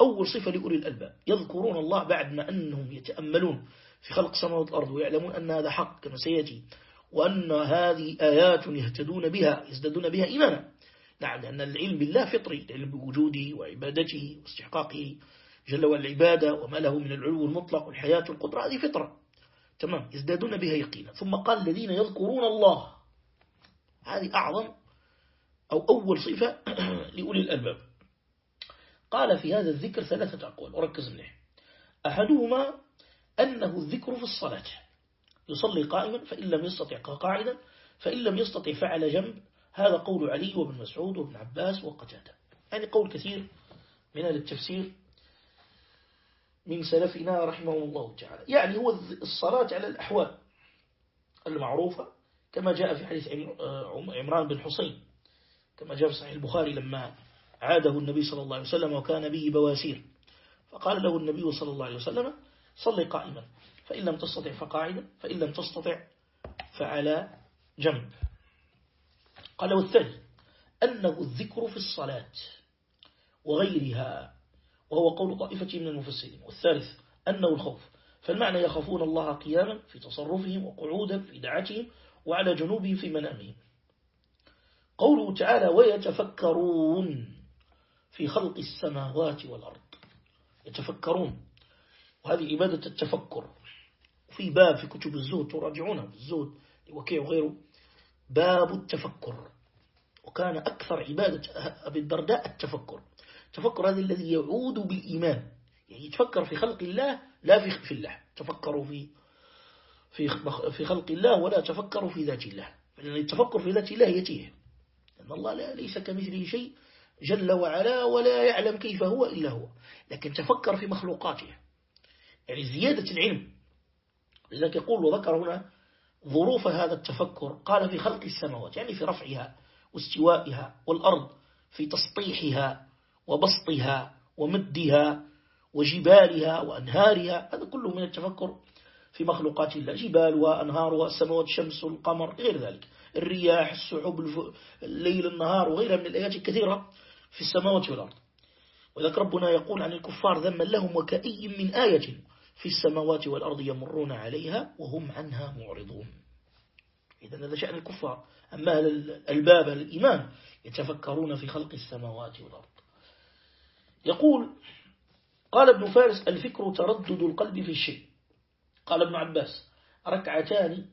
أول صفة لأولي الألباب. يذكرون الله بعد ما أنهم يتأملون. في خلق سماوات الأرض ويعلمون أن هذا حق كما سيأتي. وأن هذه آيات يهتدون بها يزدادون بها إيمانا. نعم لأن العلم بالله فطري العلم بوجوده وعبادته واستحقاقه. جل والعبادة وما له من العلو المطلق والحياة والقدرة هذه فطرة. تمام يزدادون بها يقينا. ثم قال الذين يذكرون الله. هذه أعظم أو أول صفة لأولي الألباب. قال في هذا الذكر ثلاثة أقوال وركز منه أحدهما أنه الذكر في الصلاة. يصلي قائما فإن لم يستطع قاعدا فإن لم يستطع فعل جنب. هذا قول علي وابن مسعود وابن عباس وقتادة. يعني قول كثير من التفسير من سلفنا رحمه الله تعالى. يعني هو الصلاة على الأحوال المعروفة كما جاء في حديث عمران بن حسين كما جاء في صحيح البخاري لما عاده النبي صلى الله عليه وسلم وكان به بواسير. فقال له النبي صلى الله عليه وسلم صل قائما. فإن لم تستطع فقاعدا فإن لم تستطع فعلى جنب. قال والثاني أنه الذكر في الصلاة وغيرها وهو قول طائفة من المفسرين. والثالث أنه الخوف. فالمعنى يخافون الله قياما في تصرفهم وقعودا في دعاتهم وعلى جنوبهم في منامهم. قوله تعالى ويتفكرون في خلق السماوات والأرض. يتفكرون. وهذه عبادة التفكر. وفي باب في كتب الزهد تراجعونه الزهد وكيع وغيره. باب التفكر. وكان أكثر عبادة أبي الدرداء التفكر. التفكر هذا الذي يعود بالإيمان. يعني يتفكر في خلق الله لا في في الله. تفكروا في في في خلق الله ولا تفكروا في ذات الله. لأن التفكر في ذات الله يتيه. لأن الله لا ليس كمثله شيء جل وعلا ولا يعلم كيف هو إلا هو. لكن تفكر في مخلوقاته. يعني زيادة العلم. لذلك يقول وذكر هنا ظروف هذا التفكر. قال في خلق السماوات يعني في رفعها واستوائها والأرض في تسطيحها وبسطها ومدها وجبالها وأنهارها هذا كله من التفكر في مخلوقات الله. جبال وأنهار والسماوات الشمس والقمر غير ذلك. الرياح السحب الليل النهار وغيرها من الآيات الكثيرة في السماوات والأرض. وذلك ربنا يقول عن الكفار ذما لهم وكأي من آية في السماوات والأرض يمرون عليها وهم عنها معرضون. إذا هذا شأن الكفار. أما الباب الإيمان يتفكرون في خلق السماوات والأرض. يقول قال ابن فارس الفكر تردد القلب في الشيء. قال ابن عباس ركعتان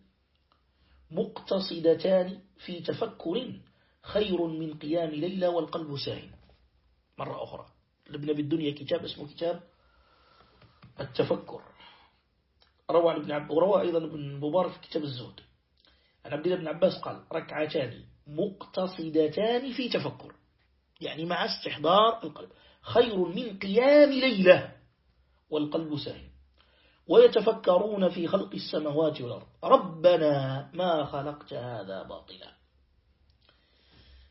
مقتصدتان في تفكر خير من قيام ليلة والقلب ساهن. مرة أخرى. لابن بالدنيا كتاب اسمه كتاب التفكر. روى ابن عب... وروى أيضا ابن مبارك في كتاب الزهد. عن عبد الله بن عباس قال ركعتان مقتصدتان في تفكر. يعني مع استحضار القلب. خير من قيام ليلة والقلب سهل ويتفكرون في خلق السماوات والأرض. ربنا ما خلقت هذا باطلا.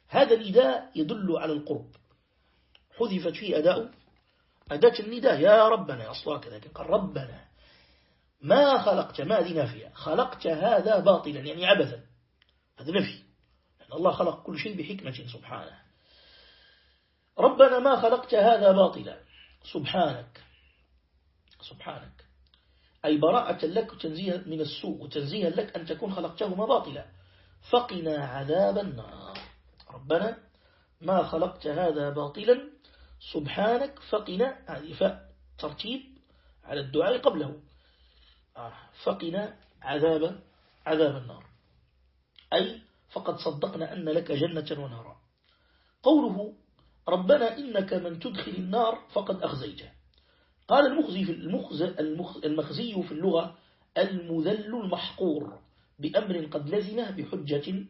هذا النداء يدل على القرب. حذفت فيه أداء أداة النداء يا ربنا أصلا كذا قال ربنا ما خلقت ما ذي نافية. خلقت هذا باطلا يعني عبثا. هذا نفي. لأن الله خلق كل شيء بحكمة سبحانه. ربنا ما خلقت هذا باطلا. سبحانك. سبحانك. أي براءة لك وتنزيها من السوء وتنزيها لك أن تكون خلقتهما باطلا. فقنا عذاب النار. ربنا ما خلقت هذا باطلا سبحانك فقنا هذه فاء ترتيب على الدعاء قبله. آه، فقنا عذاب عذاب النار. أي فقد صدقنا أن لك جنة ونارا. قوله ربنا إنك من تدخل النار فقد أخزيته. قال المخزي في المخزي في اللغة المذل المحقور بأمر قد لزمه بحجة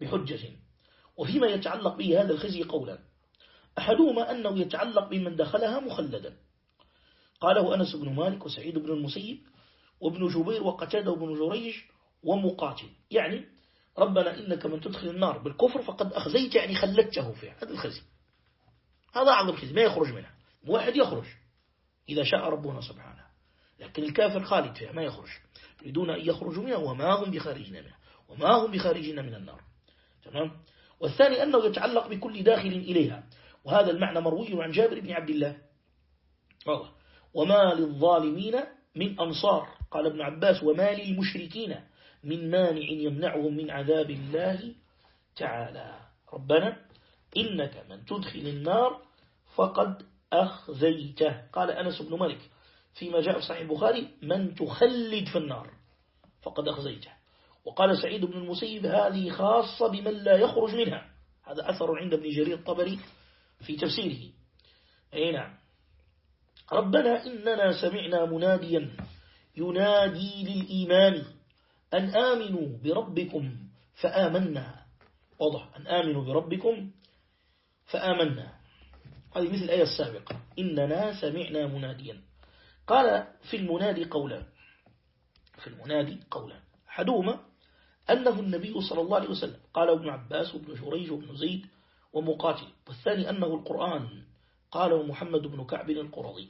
بحجة. وفيما يتعلق به هذا الخزي قولا. أحدهما أنه يتعلق بمن دخلها مخلدا. قاله أنس بن مالك وسعيد بن المسيب وابن جبير وقتادة بن جريج ومقاتل. يعني ربنا إنك من تدخل النار بالكفر فقد أخزيت يعني خلدته فيها هذا الخزي. هذا أعظم خزي ما يخرج منها. واحد يخرج إذا شاء ربنا سبحانه. لكن الكافر خالد فيها ما يخرج. يريدون أن يخرجوا منها وما هم بخارجين منها وما هم بخارجين من النار. تمام؟ والثاني أنه يتعلق بكل داخل إليها. وهذا المعنى مروي عن جابر بن عبد الله. وما للظالمين من أنصار. قال ابن عباس وما للمشركين من مانع يمنعهم من عذاب الله تعالى. ربنا إنك من تدخل النار فقد أخزيته. قال أنس بن مالك فيما جاء في صحيح البخاري من تخلد في النار فقد أخزيته. وقال سعيد بن المسيب هذه خاصة بمن لا يخرج منها. هذا أثر عند ابن جرير الطبري في تفسيره. أي نعم. ربنا إننا سمعنا مناديا ينادي للإيمان أن آمنوا بربكم فآمنا. واضح. أن آمنوا بربكم فآمنا. هذه مثل الآية السابقة. إننا سمعنا مناديا. قال في المنادي قولا. في المنادي قولا. حدوما أنه النبي صلى الله عليه وسلم. قال ابن عباس وابن شريج وابن زيد ومقاتل. والثاني أنه القرآن قاله محمد بن كعب القرضي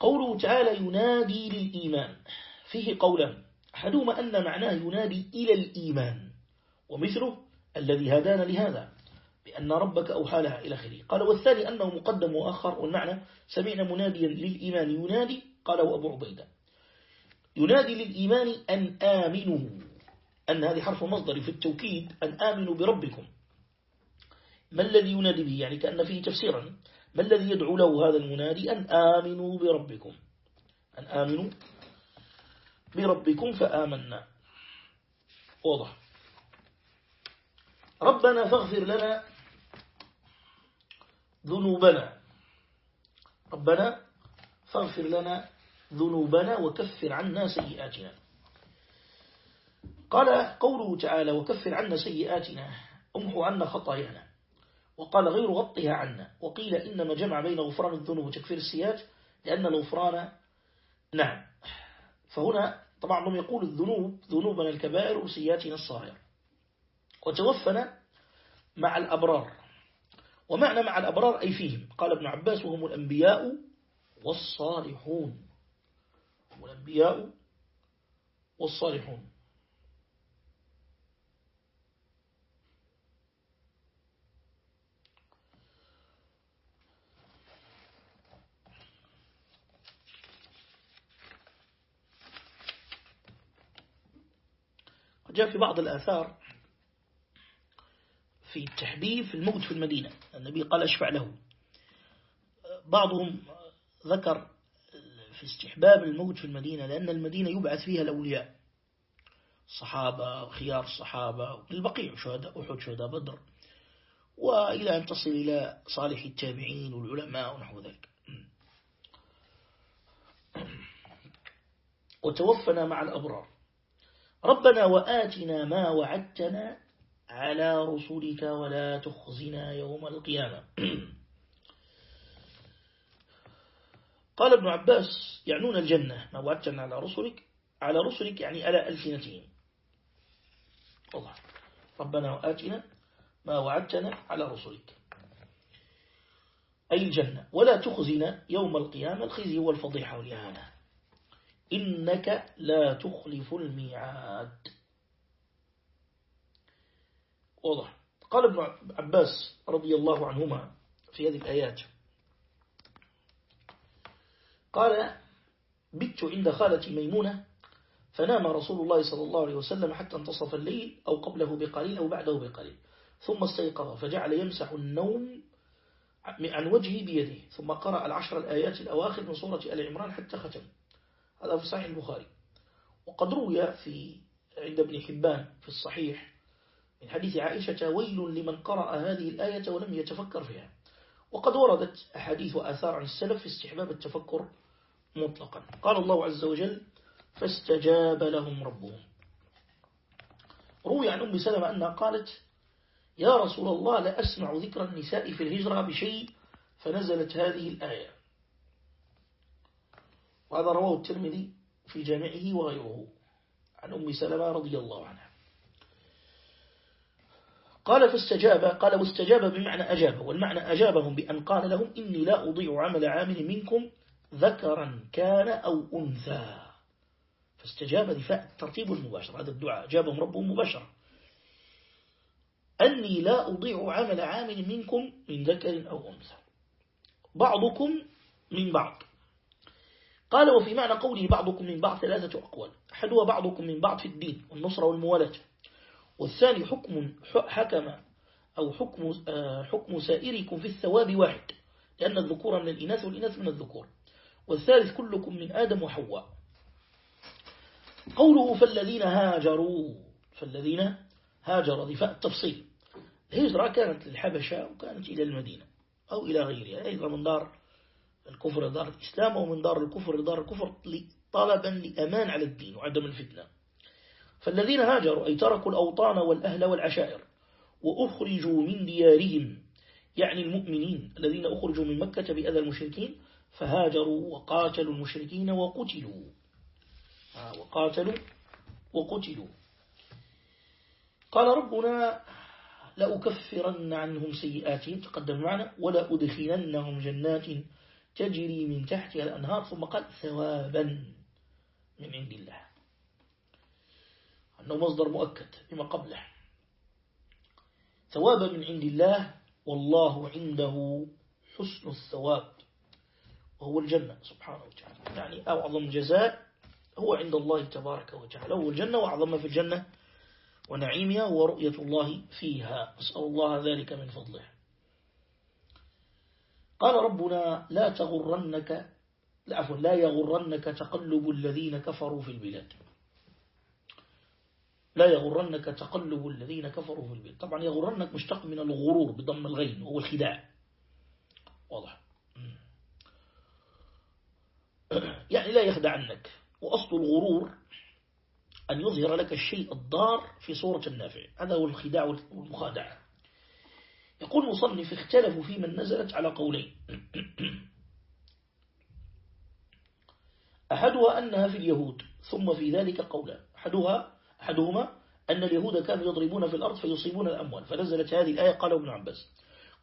قوله تعالى ينادي للإيمان. فيه قولا أحدهما أن معناه ينادي إلى الإيمان. ومثله الذي هدانا لهذا بأن ربك أوحى لها إلى آخره. قال والثاني أنه مقدم وآخر والمعنى سمعنا مناديا للإيمان. ينادي قاله أبو عبيدة. ينادي للإيمان أن آمنوا. أن هذه حرف مصدر في التوكيد أن آمنوا بربكم. ما الذي ينادي به؟ يعني كأن فيه تفسيرا. ما الذي يدعو له هذا المنادي؟ أن آمنوا بربكم. أن آمنوا بربكم فآمنا. واضح. ربنا فاغفر لنا ذنوبنا. ربنا فاغفر لنا ذنوبنا وكفر عنا سيئاتنا. قال قوله تعالى وكفر عنا سيئاتنا أمحو عنا خطايانا. وقال غير غطها عنا. وقيل إنما جمع بين غفران الذنوب وتكفير السيئات لأن الغفران نعم. فهنا طبعا هم يقول الذنوب ذنوبنا الكبائر وسيئاتنا الصغير وتوفنا مع الأبرار. ومعنى مع الأبرار أي فيهم؟ قال ابن عباس وهم الأنبياء والصالحون. هم الأنبياء والصالحون. جاء في بعض الآثار في في الموت في المدينة. النبي قال أشفع له. بعضهم ذكر في استحباب الموت في المدينة لأن المدينة يبعث فيها الأولياء. الصحابة وخيار الصحابة البقيع شهداء أحد شهداء بدر. وإلى أن تصل إلى صالح التابعين والعلماء ونحو ذلك. وتوفنا مع الأبرار. ربنا وآتنا ما وعدتنا على رسلك ولا تخزنا يوم القيامة. قال ابن عباس يعنون الجنة ما وعدتنا على رسلك على رسلك يعني على ألسنتهم. الله. ربنا وآتنا ما وعدتنا على رسلك. أي الجنة. ولا تخزنا يوم القيامة الخزي والفضيحة والإهانة إنك لا تخلف الميعاد. واضح. قال ابن عباس رضي الله عنهما في هذه الآيات. قال بت عند خالتي ميمونة فنام رسول الله صلى الله عليه وسلم حتى انتصف الليل أو قبله بقليل أو بعده بقليل. ثم استيقظ فجعل يمسح النوم عن وجهه بيده. ثم قرأ العشر الآيات الأواخر من سورة آل عمران حتى ختم. هذا في صحيح البخاري. وقد روي في عند ابن حبان في الصحيح من حديث عائشة ويل لمن قرأ هذه الآية ولم يتفكر فيها. وقد وردت أحاديث وآثار عن السلف في استحباب التفكر مطلقا. قال الله عز وجل فاستجاب لهم ربهم. روي عن أم سلمة أنها قالت يا رسول الله لا أسمع ذكر النساء في الهجرة بشيء فنزلت هذه الآية. وهذا رواه الترمذي في جامعه وغيره. عن أم سلمة رضي الله عنها. قال فاستجاب قال واستجاب بمعنى أجاب والمعنى أجابهم بأن قال لهم إني لا أضيع عمل عامل منكم ذكرا كان أو أنثى. فاستجاب دفاع الترتيب المباشر هذا الدعاء جابهم ربهم مباشرة. أني لا أضيع عمل عامل منكم من ذكر أو أنثى. بعضكم من بعض. قال وفي معنى قوله بعضكم من بعض ثلاثة أقوال. أحدها بعضكم من بعض في الدين والنصر والموالاة. والثاني حكم حكم أو حكم, آه، حكم سائركم في الثواب واحد لأن الذكور من الإناث والإناث من الذكور. والثالث كلكم من آدم وحواء. قوله فالذين هاجروا فالذين هاجر ضفاء التفصيل. الهجرة كانت للحبشة وكانت إلى المدينة أو إلى غيرها أيضا من دار الكفر لدار الإسلام أو من دار الكفر لدار الكفر طلبا لأمان على الدين وعدم الفتنة. فالذين هاجروا أي تركوا الأوطان والأهل والعشائر وأخرجوا من ديارهم يعني المؤمنين الذين أخرجوا من مكة بأذى المشركين فهاجروا وقاتلوا المشركين وقتلوا. آه، وقاتلوا وقتلوا. قال ربنا لأكفرن عنهم سيئاتهم تقدم معنا ولا أدخلنهم جنات تجري من تحتها الأنهار ثم قال ثوابا من عند الله. أنه مصدر مؤكد لما قبله. ثوابا من عند الله والله عنده حسن الثواب وهو الجنة سبحانه وتعالى. يعني أعظم جزاء هو عند الله تبارك وتعالى. هو الجنة وأعظم في الجنة ونعيمها ورؤية الله فيها. أسأل الله ذلك من فضله. قال ربنا لا تغرنك لا عفوا لا يغرنك تقلب الذين كفروا في البلاد. لا يغرنك تقلب الذين كفروا في البلاد. طبعا يغرنك مشتق من الغرور بضم الغين وهو الخداع. واضح. يعني لا يخدعنك وأصل الغرور أن يظهر لك الشيء الضار في صورة النافع. هذا هو الخداع والمخادعة. يقول مصنف اختلفوا في من نزلت على قولين. أحدها أنها في اليهود ثم في ذلك قولا. أحدها أحدهما أن اليهود كانوا يضربون في الأرض فيصيبون الأموال فنزلت هذه الآية قال ابن عباس.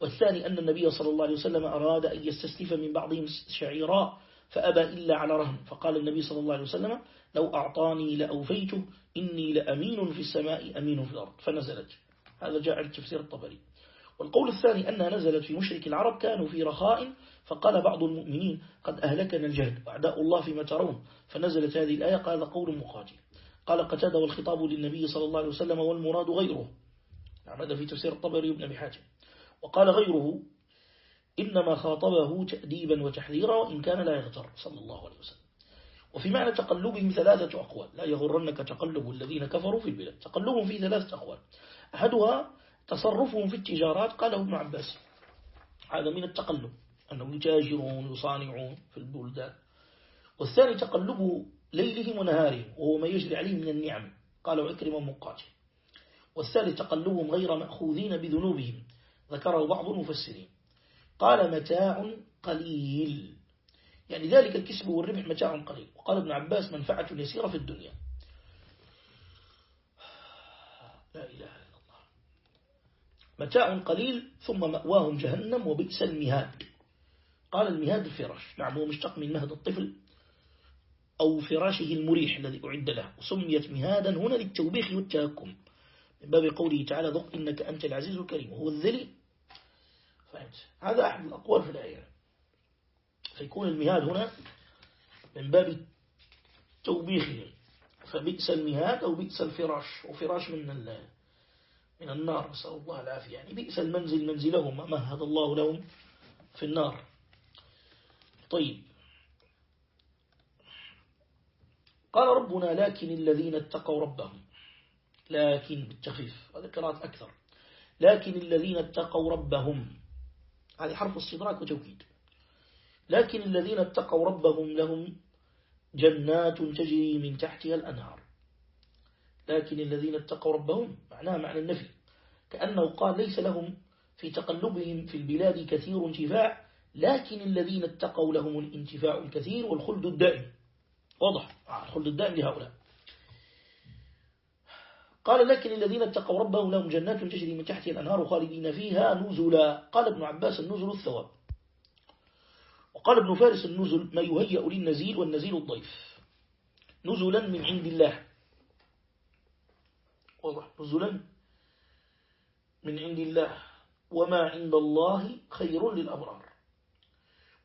والثاني أن النبي صلى الله عليه وسلم أراد أن يستسلف من بعضهم شعيرا فأبى إلا على رهن. فقال النبي صلى الله عليه وسلم لو أعطاني لأوفيته إني لأمين في السماء أمين في الأرض. فنزلت. هذا جاء عن تفسير الطبري. والقول الثاني أنها نزلت في مشرك العرب كانوا في رخاء فقال بعض المؤمنين قد أهلكنا الجهل وأعداء الله فيما ترون فنزلت هذه الآية قال قول مقاتل. قال قتاد والخطاب للنبي صلى الله عليه وسلم والمراد غيره. نعم هذا في تفسير الطبري وابن أبي حاتم. وقال غيره إنما خاطبه تأديبا وتحذيرا وإن كان لا يغتر صلى الله عليه وسلم. وفي معنى تقلبهم ثلاثة أقوال لا يغرنك تقلب الذين كفروا في البلاد تقلبهم في ثلاثة أقوال. أحدها تصرفهم في التجارات قاله ابن عباس. هذا من التقلب أنهم يتاجرون يصانعون في البلدان. والثاني تقلب ليلهم ونهارهم وهو ما يجري عليهم من النعم قالوا عكرم مقاتل. والثالث تقلبهم غير مأخوذين بذنوبهم ذكره بعض المفسرين. قال متاع قليل. يعني ذلك الكسب والربح متاع قليل. وقال ابن عباس منفعة يسيرة في الدنيا. لا إله متاع قليل ثم مأواهم جهنم وبئس المهاد. قال المهاد الفراش. نعم هو مشتق من مهد الطفل أو فراشه المريح الذي أعد له وسميت مهادا هنا للتوبيخ والتهكم. من باب قوله تعالى ذق إنك أنت العزيز الكريم وهو الذلي فهمت؟ هذا أحد الأقوال في الآية. فيكون المهاد هنا من باب توبيخهم فبئس المهاد أو بئس الفراش. وفراش من من النار نسأل الله العافية. يعني بئس المنزل منزلهم مهد الله لهم في النار. طيب. قال ربنا لكن الذين اتقوا ربهم. لكن بالتخفيف. هذا قراءة أكثر. لكن الذين اتقوا ربهم. هذه حرف استدراك وتوكيد. لكن الذين اتقوا ربهم لهم جنات تجري من تحتها الأنهار. لكن الذين اتقوا ربهم. معناها معنى النفي. كأنه قال ليس لهم في تقلبهم في البلاد كثير انتفاع لكن الذين اتقوا لهم الانتفاع الكثير والخلد الدائم. واضح. الخلد الدائم لهؤلاء. قال لكن الذين اتقوا ربهم لهم جنات تجري من تحتها الأنهار خالدين فيها نزلا. قال ابن عباس النزل الثواب. وقال ابن فارس النزل ما يهيأ للنزيل والنزيل الضيف. نزلا من عند الله. واضح. نزلا من عند الله. وما عند الله خير للأبرار.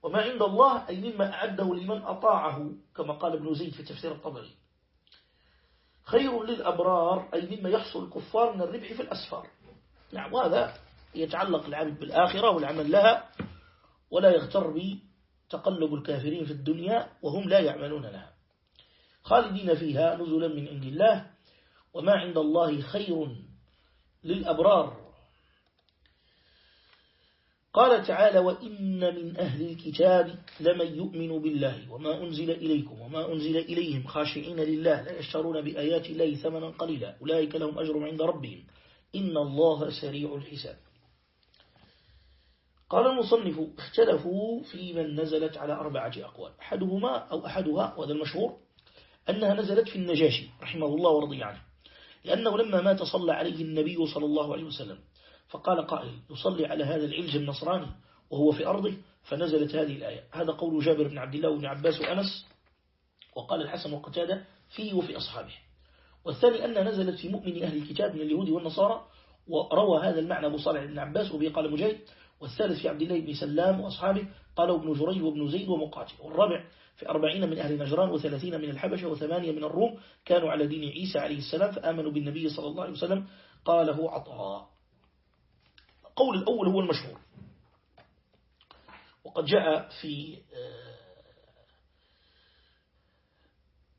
وما عند الله أي مما أعده لمن أطاعه كما قال ابن زيد في تفسير الطبري. خير للأبرار أي مما يحصل الكفار من الربح في الأسفار. نعم وهذا يتعلق العمل بالآخرة والعمل لها ولا يغتر بتقلب الكافرين في الدنيا وهم لا يعملون لها. خالدين فيها نزلا من عند الله. وما عند الله خير للأبرار. قال تعالى وإن من أهل الكتاب لمن يؤمن بالله وما أنزل إليكم وما أنزل إليهم خاشعين لله لا يشترون بآيات الله ثمنا قليلا أولئك لهم أجر عند ربهم إن الله سريع الحساب. قال المصنف اختلفوا في من نزلت على أربعة أقوال أحدهما أو أحدها وهذا المشهور أنها نزلت في النجاشي رحمه الله ورضي عنه لأنه لما مات صلى عليه النبي صلى الله عليه وسلم فقال قائل يصلي على هذا العلج النصراني وهو في أرضه. فنزلت هذه الآية. هذا قول جابر بن عبد الله وابن عباس وأنس وقال الحسن وقتادة فيه وفي أصحابه. والثاني أن نزلت في مؤمن أهل الكتاب من اليهود والنصارى وروى هذا المعنى أبو صالح بن عباس وبه قال مجاهد. والثالث في عبد الله بن سلام وأصحابه قالوا ابن جريج وابن زيد ومقاتل. والرابع في أربعين من أهل نجران وثلاثين من الحبشة وثمانية من الروم كانوا على دين عيسى عليه السلام فآمنوا بالنبي صلى الله عليه وسلم. قاله عطاء. القول الأول هو المشهور. وقد جاء في آه،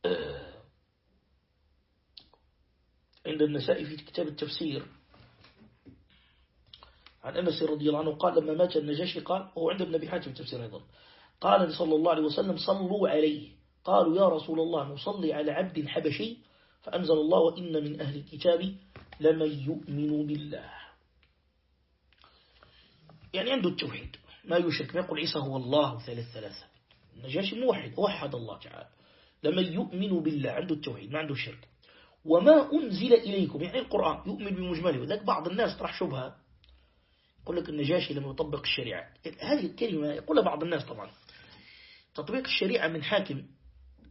آه، عند النساء في كتاب التفسير عن أنس رضي الله عنه قال لما مات النجاشي قال هو عند ابن أبي حاتم التفسير أيضا قال صلى الله عليه وسلم صلوا عليه. قالوا يا رسول الله نصلي على عبد حبشي فأنزل الله وإن من أهل الكتاب لمن يؤمن بالله. يعني عنده التوحيد. ما يشرك ما يقول عيسى هو الله ثالث ثلاثة. النجاشي موحد. وحد الله تعالى. لمن يؤمن بالله عنده التوحيد ما عنده الشرك وما أنزل إليكم يعني القرآن يؤمن بمجمله. وذلك بعض الناس طرح شبهة. يقول لك النجاشي لما يطبق الشريعة. هذه الكلمة يقولها بعض الناس طبعا. تطبيق الشريعة من حاكم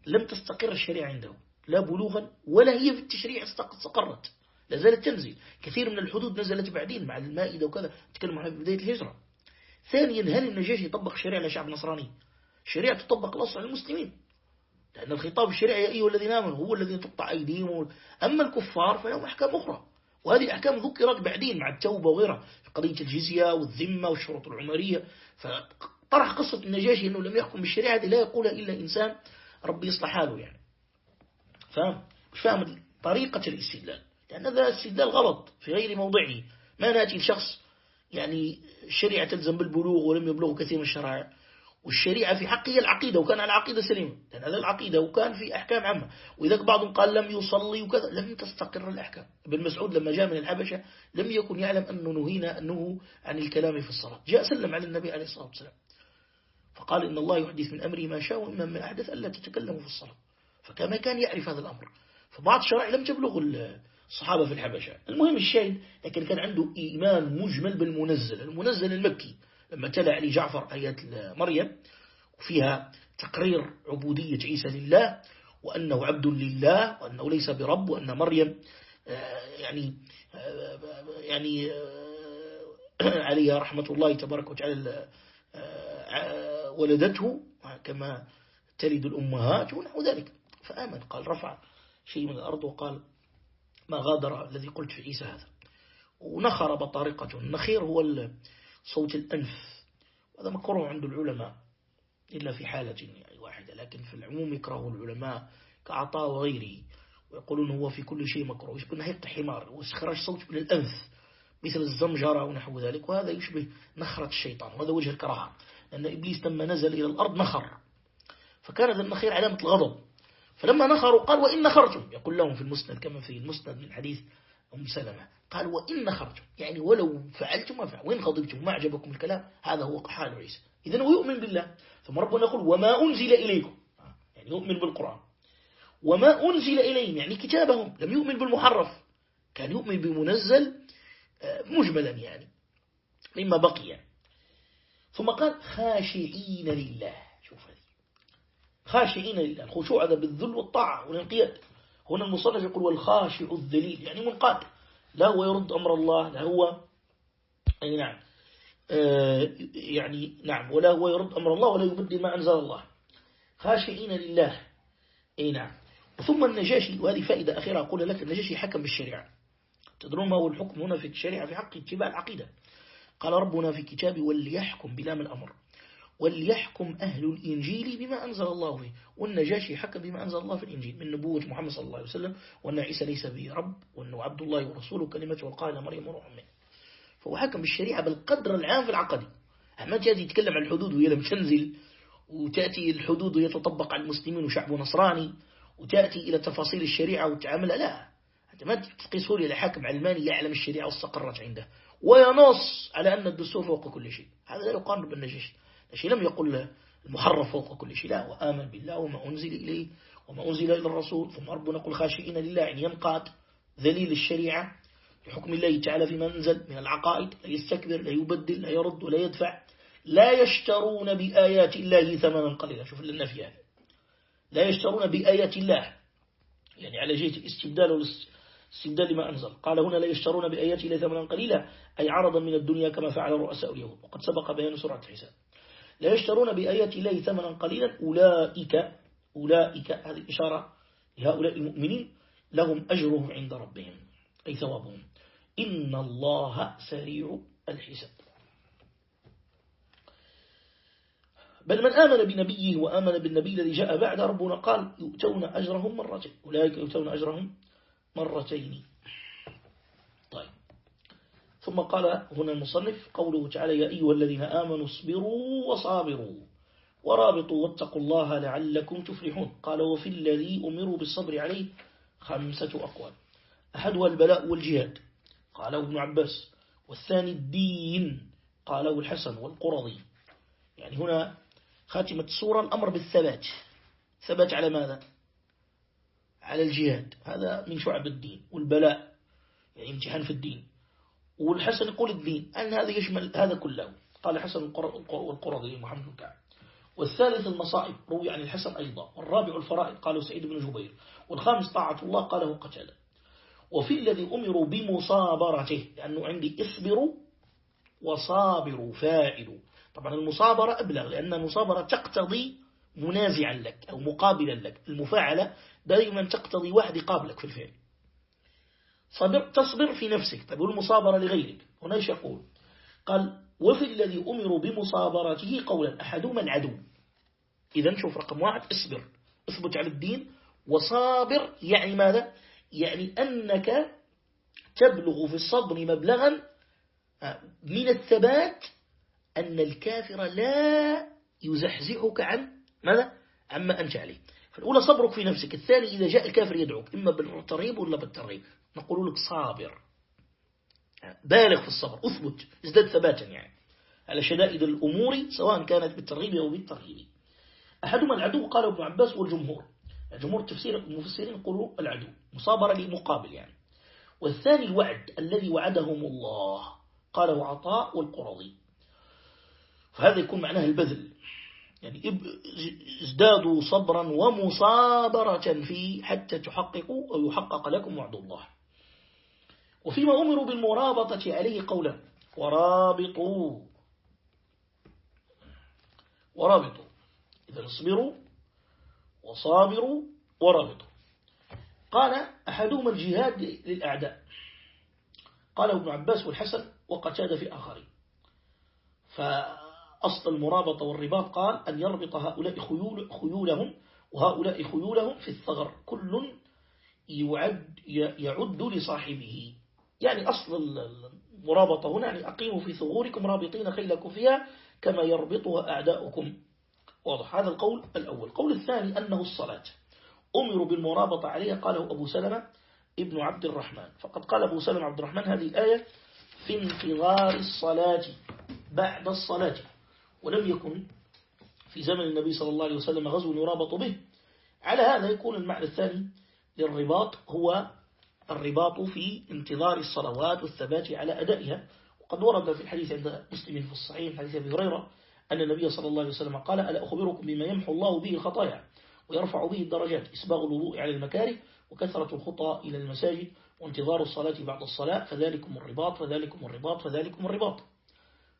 لم تستقر الشريعة عنده. لا بلوغا ولا هي في التشريع استقرت. لا زالت تنزل كثير من الحدود نزلت بعدين مع المائدة وكذا. تكلم عن بداية الهجرة. ثانيا هل النجاشي يطبق شريعة لشعب نصراني؟ شريعة تطبق الأصل على المسلمين. لأن الخطاب الشريعي يا أيها الذين آمنوا هو الذي تقطع أيديهم. أما الكفار فلهم أحكام أخرى. وهذه الأحكام ذكرت بعدين مع التوبة وغيرها. في قضية الجزية والذمة والشروط العمرية. فطرح قصة النجاشي أنه لم يحكم بالشريعة لا يقولها إلا إنسان ربي يصلح حاله يعني. فاهم؟ مش فاهم طريقة الاستدلال. لأن هذا استدلال غلط في غير موضعه. ما نأتي لشخص يعني الشريعة تلزم بالبلوغ ولم يبلغ كثير من الشرائع. والشريعة في حقه العقيدة وكان على عقيدة سليمة. لأن هذا العقيدة وكان في أحكام عامة. وإذا بعضهم قال لم يصلي وكذا. لم تستقر الأحكام. ابن مسعود لما جاء من الحبشة لم يكن يعلم أنه نهينا أنه عن الكلام في الصلاة. جاء سلم على النبي عليه الصلاة والسلام. فقال إن الله يحدث من أمره ما شاء وإما من أحدث ألا تتكلموا في الصلاة. فكما كان يعرف هذا الأمر. فبعض الشرائع لم تبلغ الصحابة في الحبشة. المهم الشيء لكن كان عنده إيمان مجمل بالمنزل المنزل المكي. لما تلا علي جعفر آيات مريم وفيها تقرير عبودية عيسى لله وأنه عبد لله وأنه ليس برب وأن مريم آه، يعني آه، يعني آه، عليها رحمة الله تبارك وتعالى ولدته كما تلد الأمهات ونحو ذلك. فآمن قال رفع شيء من الأرض وقال ما غادر الذي قلت في عيسى هذا. ونخر بطارقته النخير هو صوت الأنف. وهذا مكروه عند العلماء إلا في حالة يعني واحدة. لكن في العموم يكره العلماء كعطاء وغيره. ويقولون هو في كل شيء مكروه. يقول نهيق حمار واستخراج صوت من الأنف مثل الزمجرة ونحو ذلك. وهذا يشبه نخرة الشيطان. وهذا وجه الكراهة. لأن إبليس لما نزل إلى الأرض نخر. فكان ذا النخير علامة الغضب. فلما نخروا قال وإن نخرتم يقول لهم في المسند كما في المسند من حديث أم سلمة. قال وإن نخرتم يعني ولو فعلتم ما فعل وإن غضبتم ما عجبكم الكلام. هذا هو حال عيسى. إذن هو يؤمن بالله. ثم ربنا يقول وما أنزل إليكم. يعني يؤمن بالقرآن. وما أنزل إليهم. يعني كتابهم. لم يؤمن بالمحرف. كان يؤمن بمنزل آه، مجملا يعني. مما بقي يعني. ثم قال خاشعين لله. خاشعين لله الخشوع هذا بالذل والطاعة والانقياد. هنا المصنف يقول والخاشع الذليل يعني منقاد. لا هو يرد أمر الله لا هو أي نعم. آه، يعني نعم ولا هو يرد أمر الله ولا يبدل ما أنزل الله. خاشعين لله أي نعم. ثم النجاشي وهذه فائدة أخيرة أقول لك النجاشي حكم بالشريعة. تدرون ما هو الحكم هنا في الشريعة؟ في حق اتباع العقيدة. قال ربنا في كتابه وليحكم بلام الأمر وليحكم أهل الإنجيل بما أنزل الله فيه والنجاشي حكم بما أنزل الله في الإنجيل من نبوة محمد صلى الله عليه وسلم وأن عيسى ليس به رب وأنه عبد الله ورسوله كلمته والقائل مريم وروح منه. فهو حكم بالشريعة بالقدر العام في العقدي ما تأتي يتكلم عن الحدود وهي لم تنزل وتأتي الحدود وهي تطبق على المسلمين وشعب نصراني وتأتي إلى تفاصيل الشريعة والتعامل لا أنت ما تقيسه لي لحاكم علماني يعلم الشريعة واستقرت عنده وينص على أن الدستور فوق كل شيء. هذا لا يقارن بالنجش الشيء لم يقل المحرف فوق كل شيء. لا وآمن بالله وما أنزل إليه وما أنزل إلى الرسول. ثم ربنا قل خاشئين لله يعني ينقاد ذليل الشريعة لحكم الله تعالى فيما أنزل من العقائد. لا يستكبر لا يبدل لا يرد ولا يدفع. لا يشترون بآيات الله ثمنا قليلا. شوف لنا فيها. لا يشترون بآيات الله. يعني على جهة الاستبدال والاستبدال لما أنزل. قال هنا لا يشترون بآيات الله ثمنا قليلا أي عرضا من الدنيا كما فعل رؤساء اليهود. وقد سبق بيان سرعة الحساب. لا يشترون بآيات الله ثمنا قليلا. أولئك أولئك هذه إشارة لهؤلاء المؤمنين. لهم أجرهم عند ربهم أي ثوابهم. إن الله سريع الحساب. بل من آمن بنبيه وآمن بالنبي الذي جاء بعد ربنا قال يؤتون أجرهم مرتين. أولئك يؤتون أجرهم مرتين. ثم قال هنا المصنف قوله تعالى يا أيها الذين آمنوا اصبروا وصابروا ورابطوا واتقوا الله لعلكم تفلحون. قال وفي الذي أمروا بالصبر عليه خمسة أقوال. أحدها البلاء والجهاد قاله ابن عباس. والثاني الدين قاله الحسن والقرضي يعني هنا خاتمة السورة الأمر بالثبات. ثبات على ماذا؟ على الجهاد. هذا من شعب الدين والبلاء يعني امتحان في الدين. والحسن يقول الدين أن هذا يشمل هذا كله. قال حسن والقرضي محمد بن كعب. والثالث المصائب روي عن الحسن أيضا. والرابع الفرائض قاله سعيد بن جبير. والخامس طاعة الله قاله قتل وفي الذي أمروا بمصابرته لأنه عندي اصبروا وصابروا فاعلوا. طبعا المصابرة أبلغ لأن المصابرة تقتضي منازعا لك أو مقابلا لك. المفاعلة دائما تقتضي واحد يقابلك في الفعل. صبر تصبر في نفسك. طيب والمصابرة لغيرك. هنا إيش يقول؟ قال وفي الذي أمروا بمصابرته قولا أحدهما العدو. إذا شوف رقم واحد اصبر. اثبت على الدين. وصابر يعني ماذا؟ يعني أنك تبلغ في الصبر مبلغا آه، من الثبات أن الكافر لا يزحزحك عن ماذا؟ عما أنت عليه. فالأولى صبرك في نفسك الثاني إذا جاء الكافر يدعوك إما بالترهيب ولا بالترهيب نقول لك صابر. بالغ في الصبر أثبت ازداد ثباتا يعني. على شدائد الأمور سواء كانت بالترغيب أو بالترهيب. أحدهما العدو قال ابن عباس والجمهور. الجمهور تفسير المفسرين يقولوا العدو مصابرة لمقابل يعني. والثاني الوعد الذي وعدهم الله قاله عطاء والقرضي فهذا يكون معناه البذل. يعني ازدادوا صبرا ومصابرة فيه حتى تحققوا أو يحقق لكم وعد الله. وفيما أمروا بالمرابطة عليه قولا ورابطوا. ورابطوا. إذا اصبروا وصابروا ورابطوا. قال أحدهما الجهاد للأعداء. قال ابن عباس والحسن وقتاد في آخرين. فأصل المرابطة والرباط قال أن يربط هؤلاء خيول خيولهم وهؤلاء خيولهم في الثغر. كل يعد, يعد لصاحبه. يعني أصل المرابطة هنا يعني أقيموا في ثغوركم رابطين خيلكم فيها كما يربطها أعداؤكم. واضح. هذا القول الأول. القول الثاني أنه الصلاة. أمروا بالمرابطة عليها قاله أبو سلمة ابن عبد الرحمن. فقد قال أبو سلمة عبد الرحمن هذه الآية في انتظار الصلاة بعد الصلاة ولم يكن في زمن النبي صلى الله عليه وسلم غزو يرابط به. على هذا يكون المعنى الثاني للرباط هو الرباط في انتظار الصلوات والثبات على أدائها. وقد ورد في الحديث عند مسلم في الصحيح حديث أبي هريرة أن النبي صلى الله عليه وسلم قال ألا أخبركم بما يمحو الله به الخطايا ويرفع به الدرجات إسباغ الوضوء على المكاره وكثرة الخطى إلى المساجد وانتظار الصلاة بعد الصلاة فذلكم الرباط فذلكم الرباط فذلكم الرباط.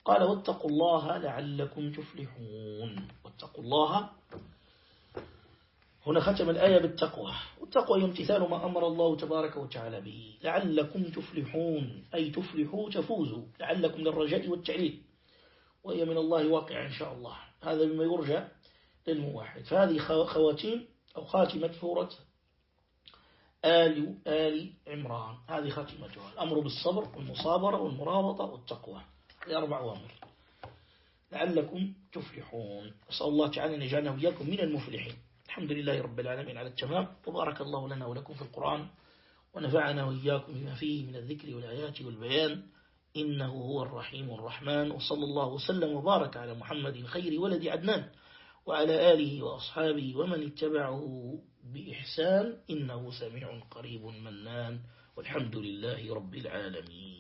قال واتقوا الله لعلكم تفلحون. واتقوا الله. هنا ختم الآية بالتقوى. والتقوى هي امتثال ما أمر الله تبارك وتعالى به. لعلكم تفلحون. أي تفلحوا تفوزوا. لعلكم للرجاء والتعليل. وهي من الله واقع إن شاء الله. هذا بما يرجى للموحد فهذه خواتيم أو خاتمة سورة آل آل عمران. هذه خاتمتها. الأمر بالصبر والمصابرة والمرابطة والتقوى. أربع أوامر. لعلكم تفلحون. أسأل الله تعالى أن يجعلنا وإياكم من المفلحين. الحمد لله رب العالمين على التمام. وبارك الله لنا ولكم في القرآن. ونفعنا وإياكم بما فيه من الذكر والآيات والبيان. إنه هو الرحيم الرحمن. وصلى الله وسلم وبارك على محمد خير ولد عدنان. وعلى آله وأصحابه ومن اتبعه بإحسان. إنه سميع قريب منان. والحمد لله رب العالمين.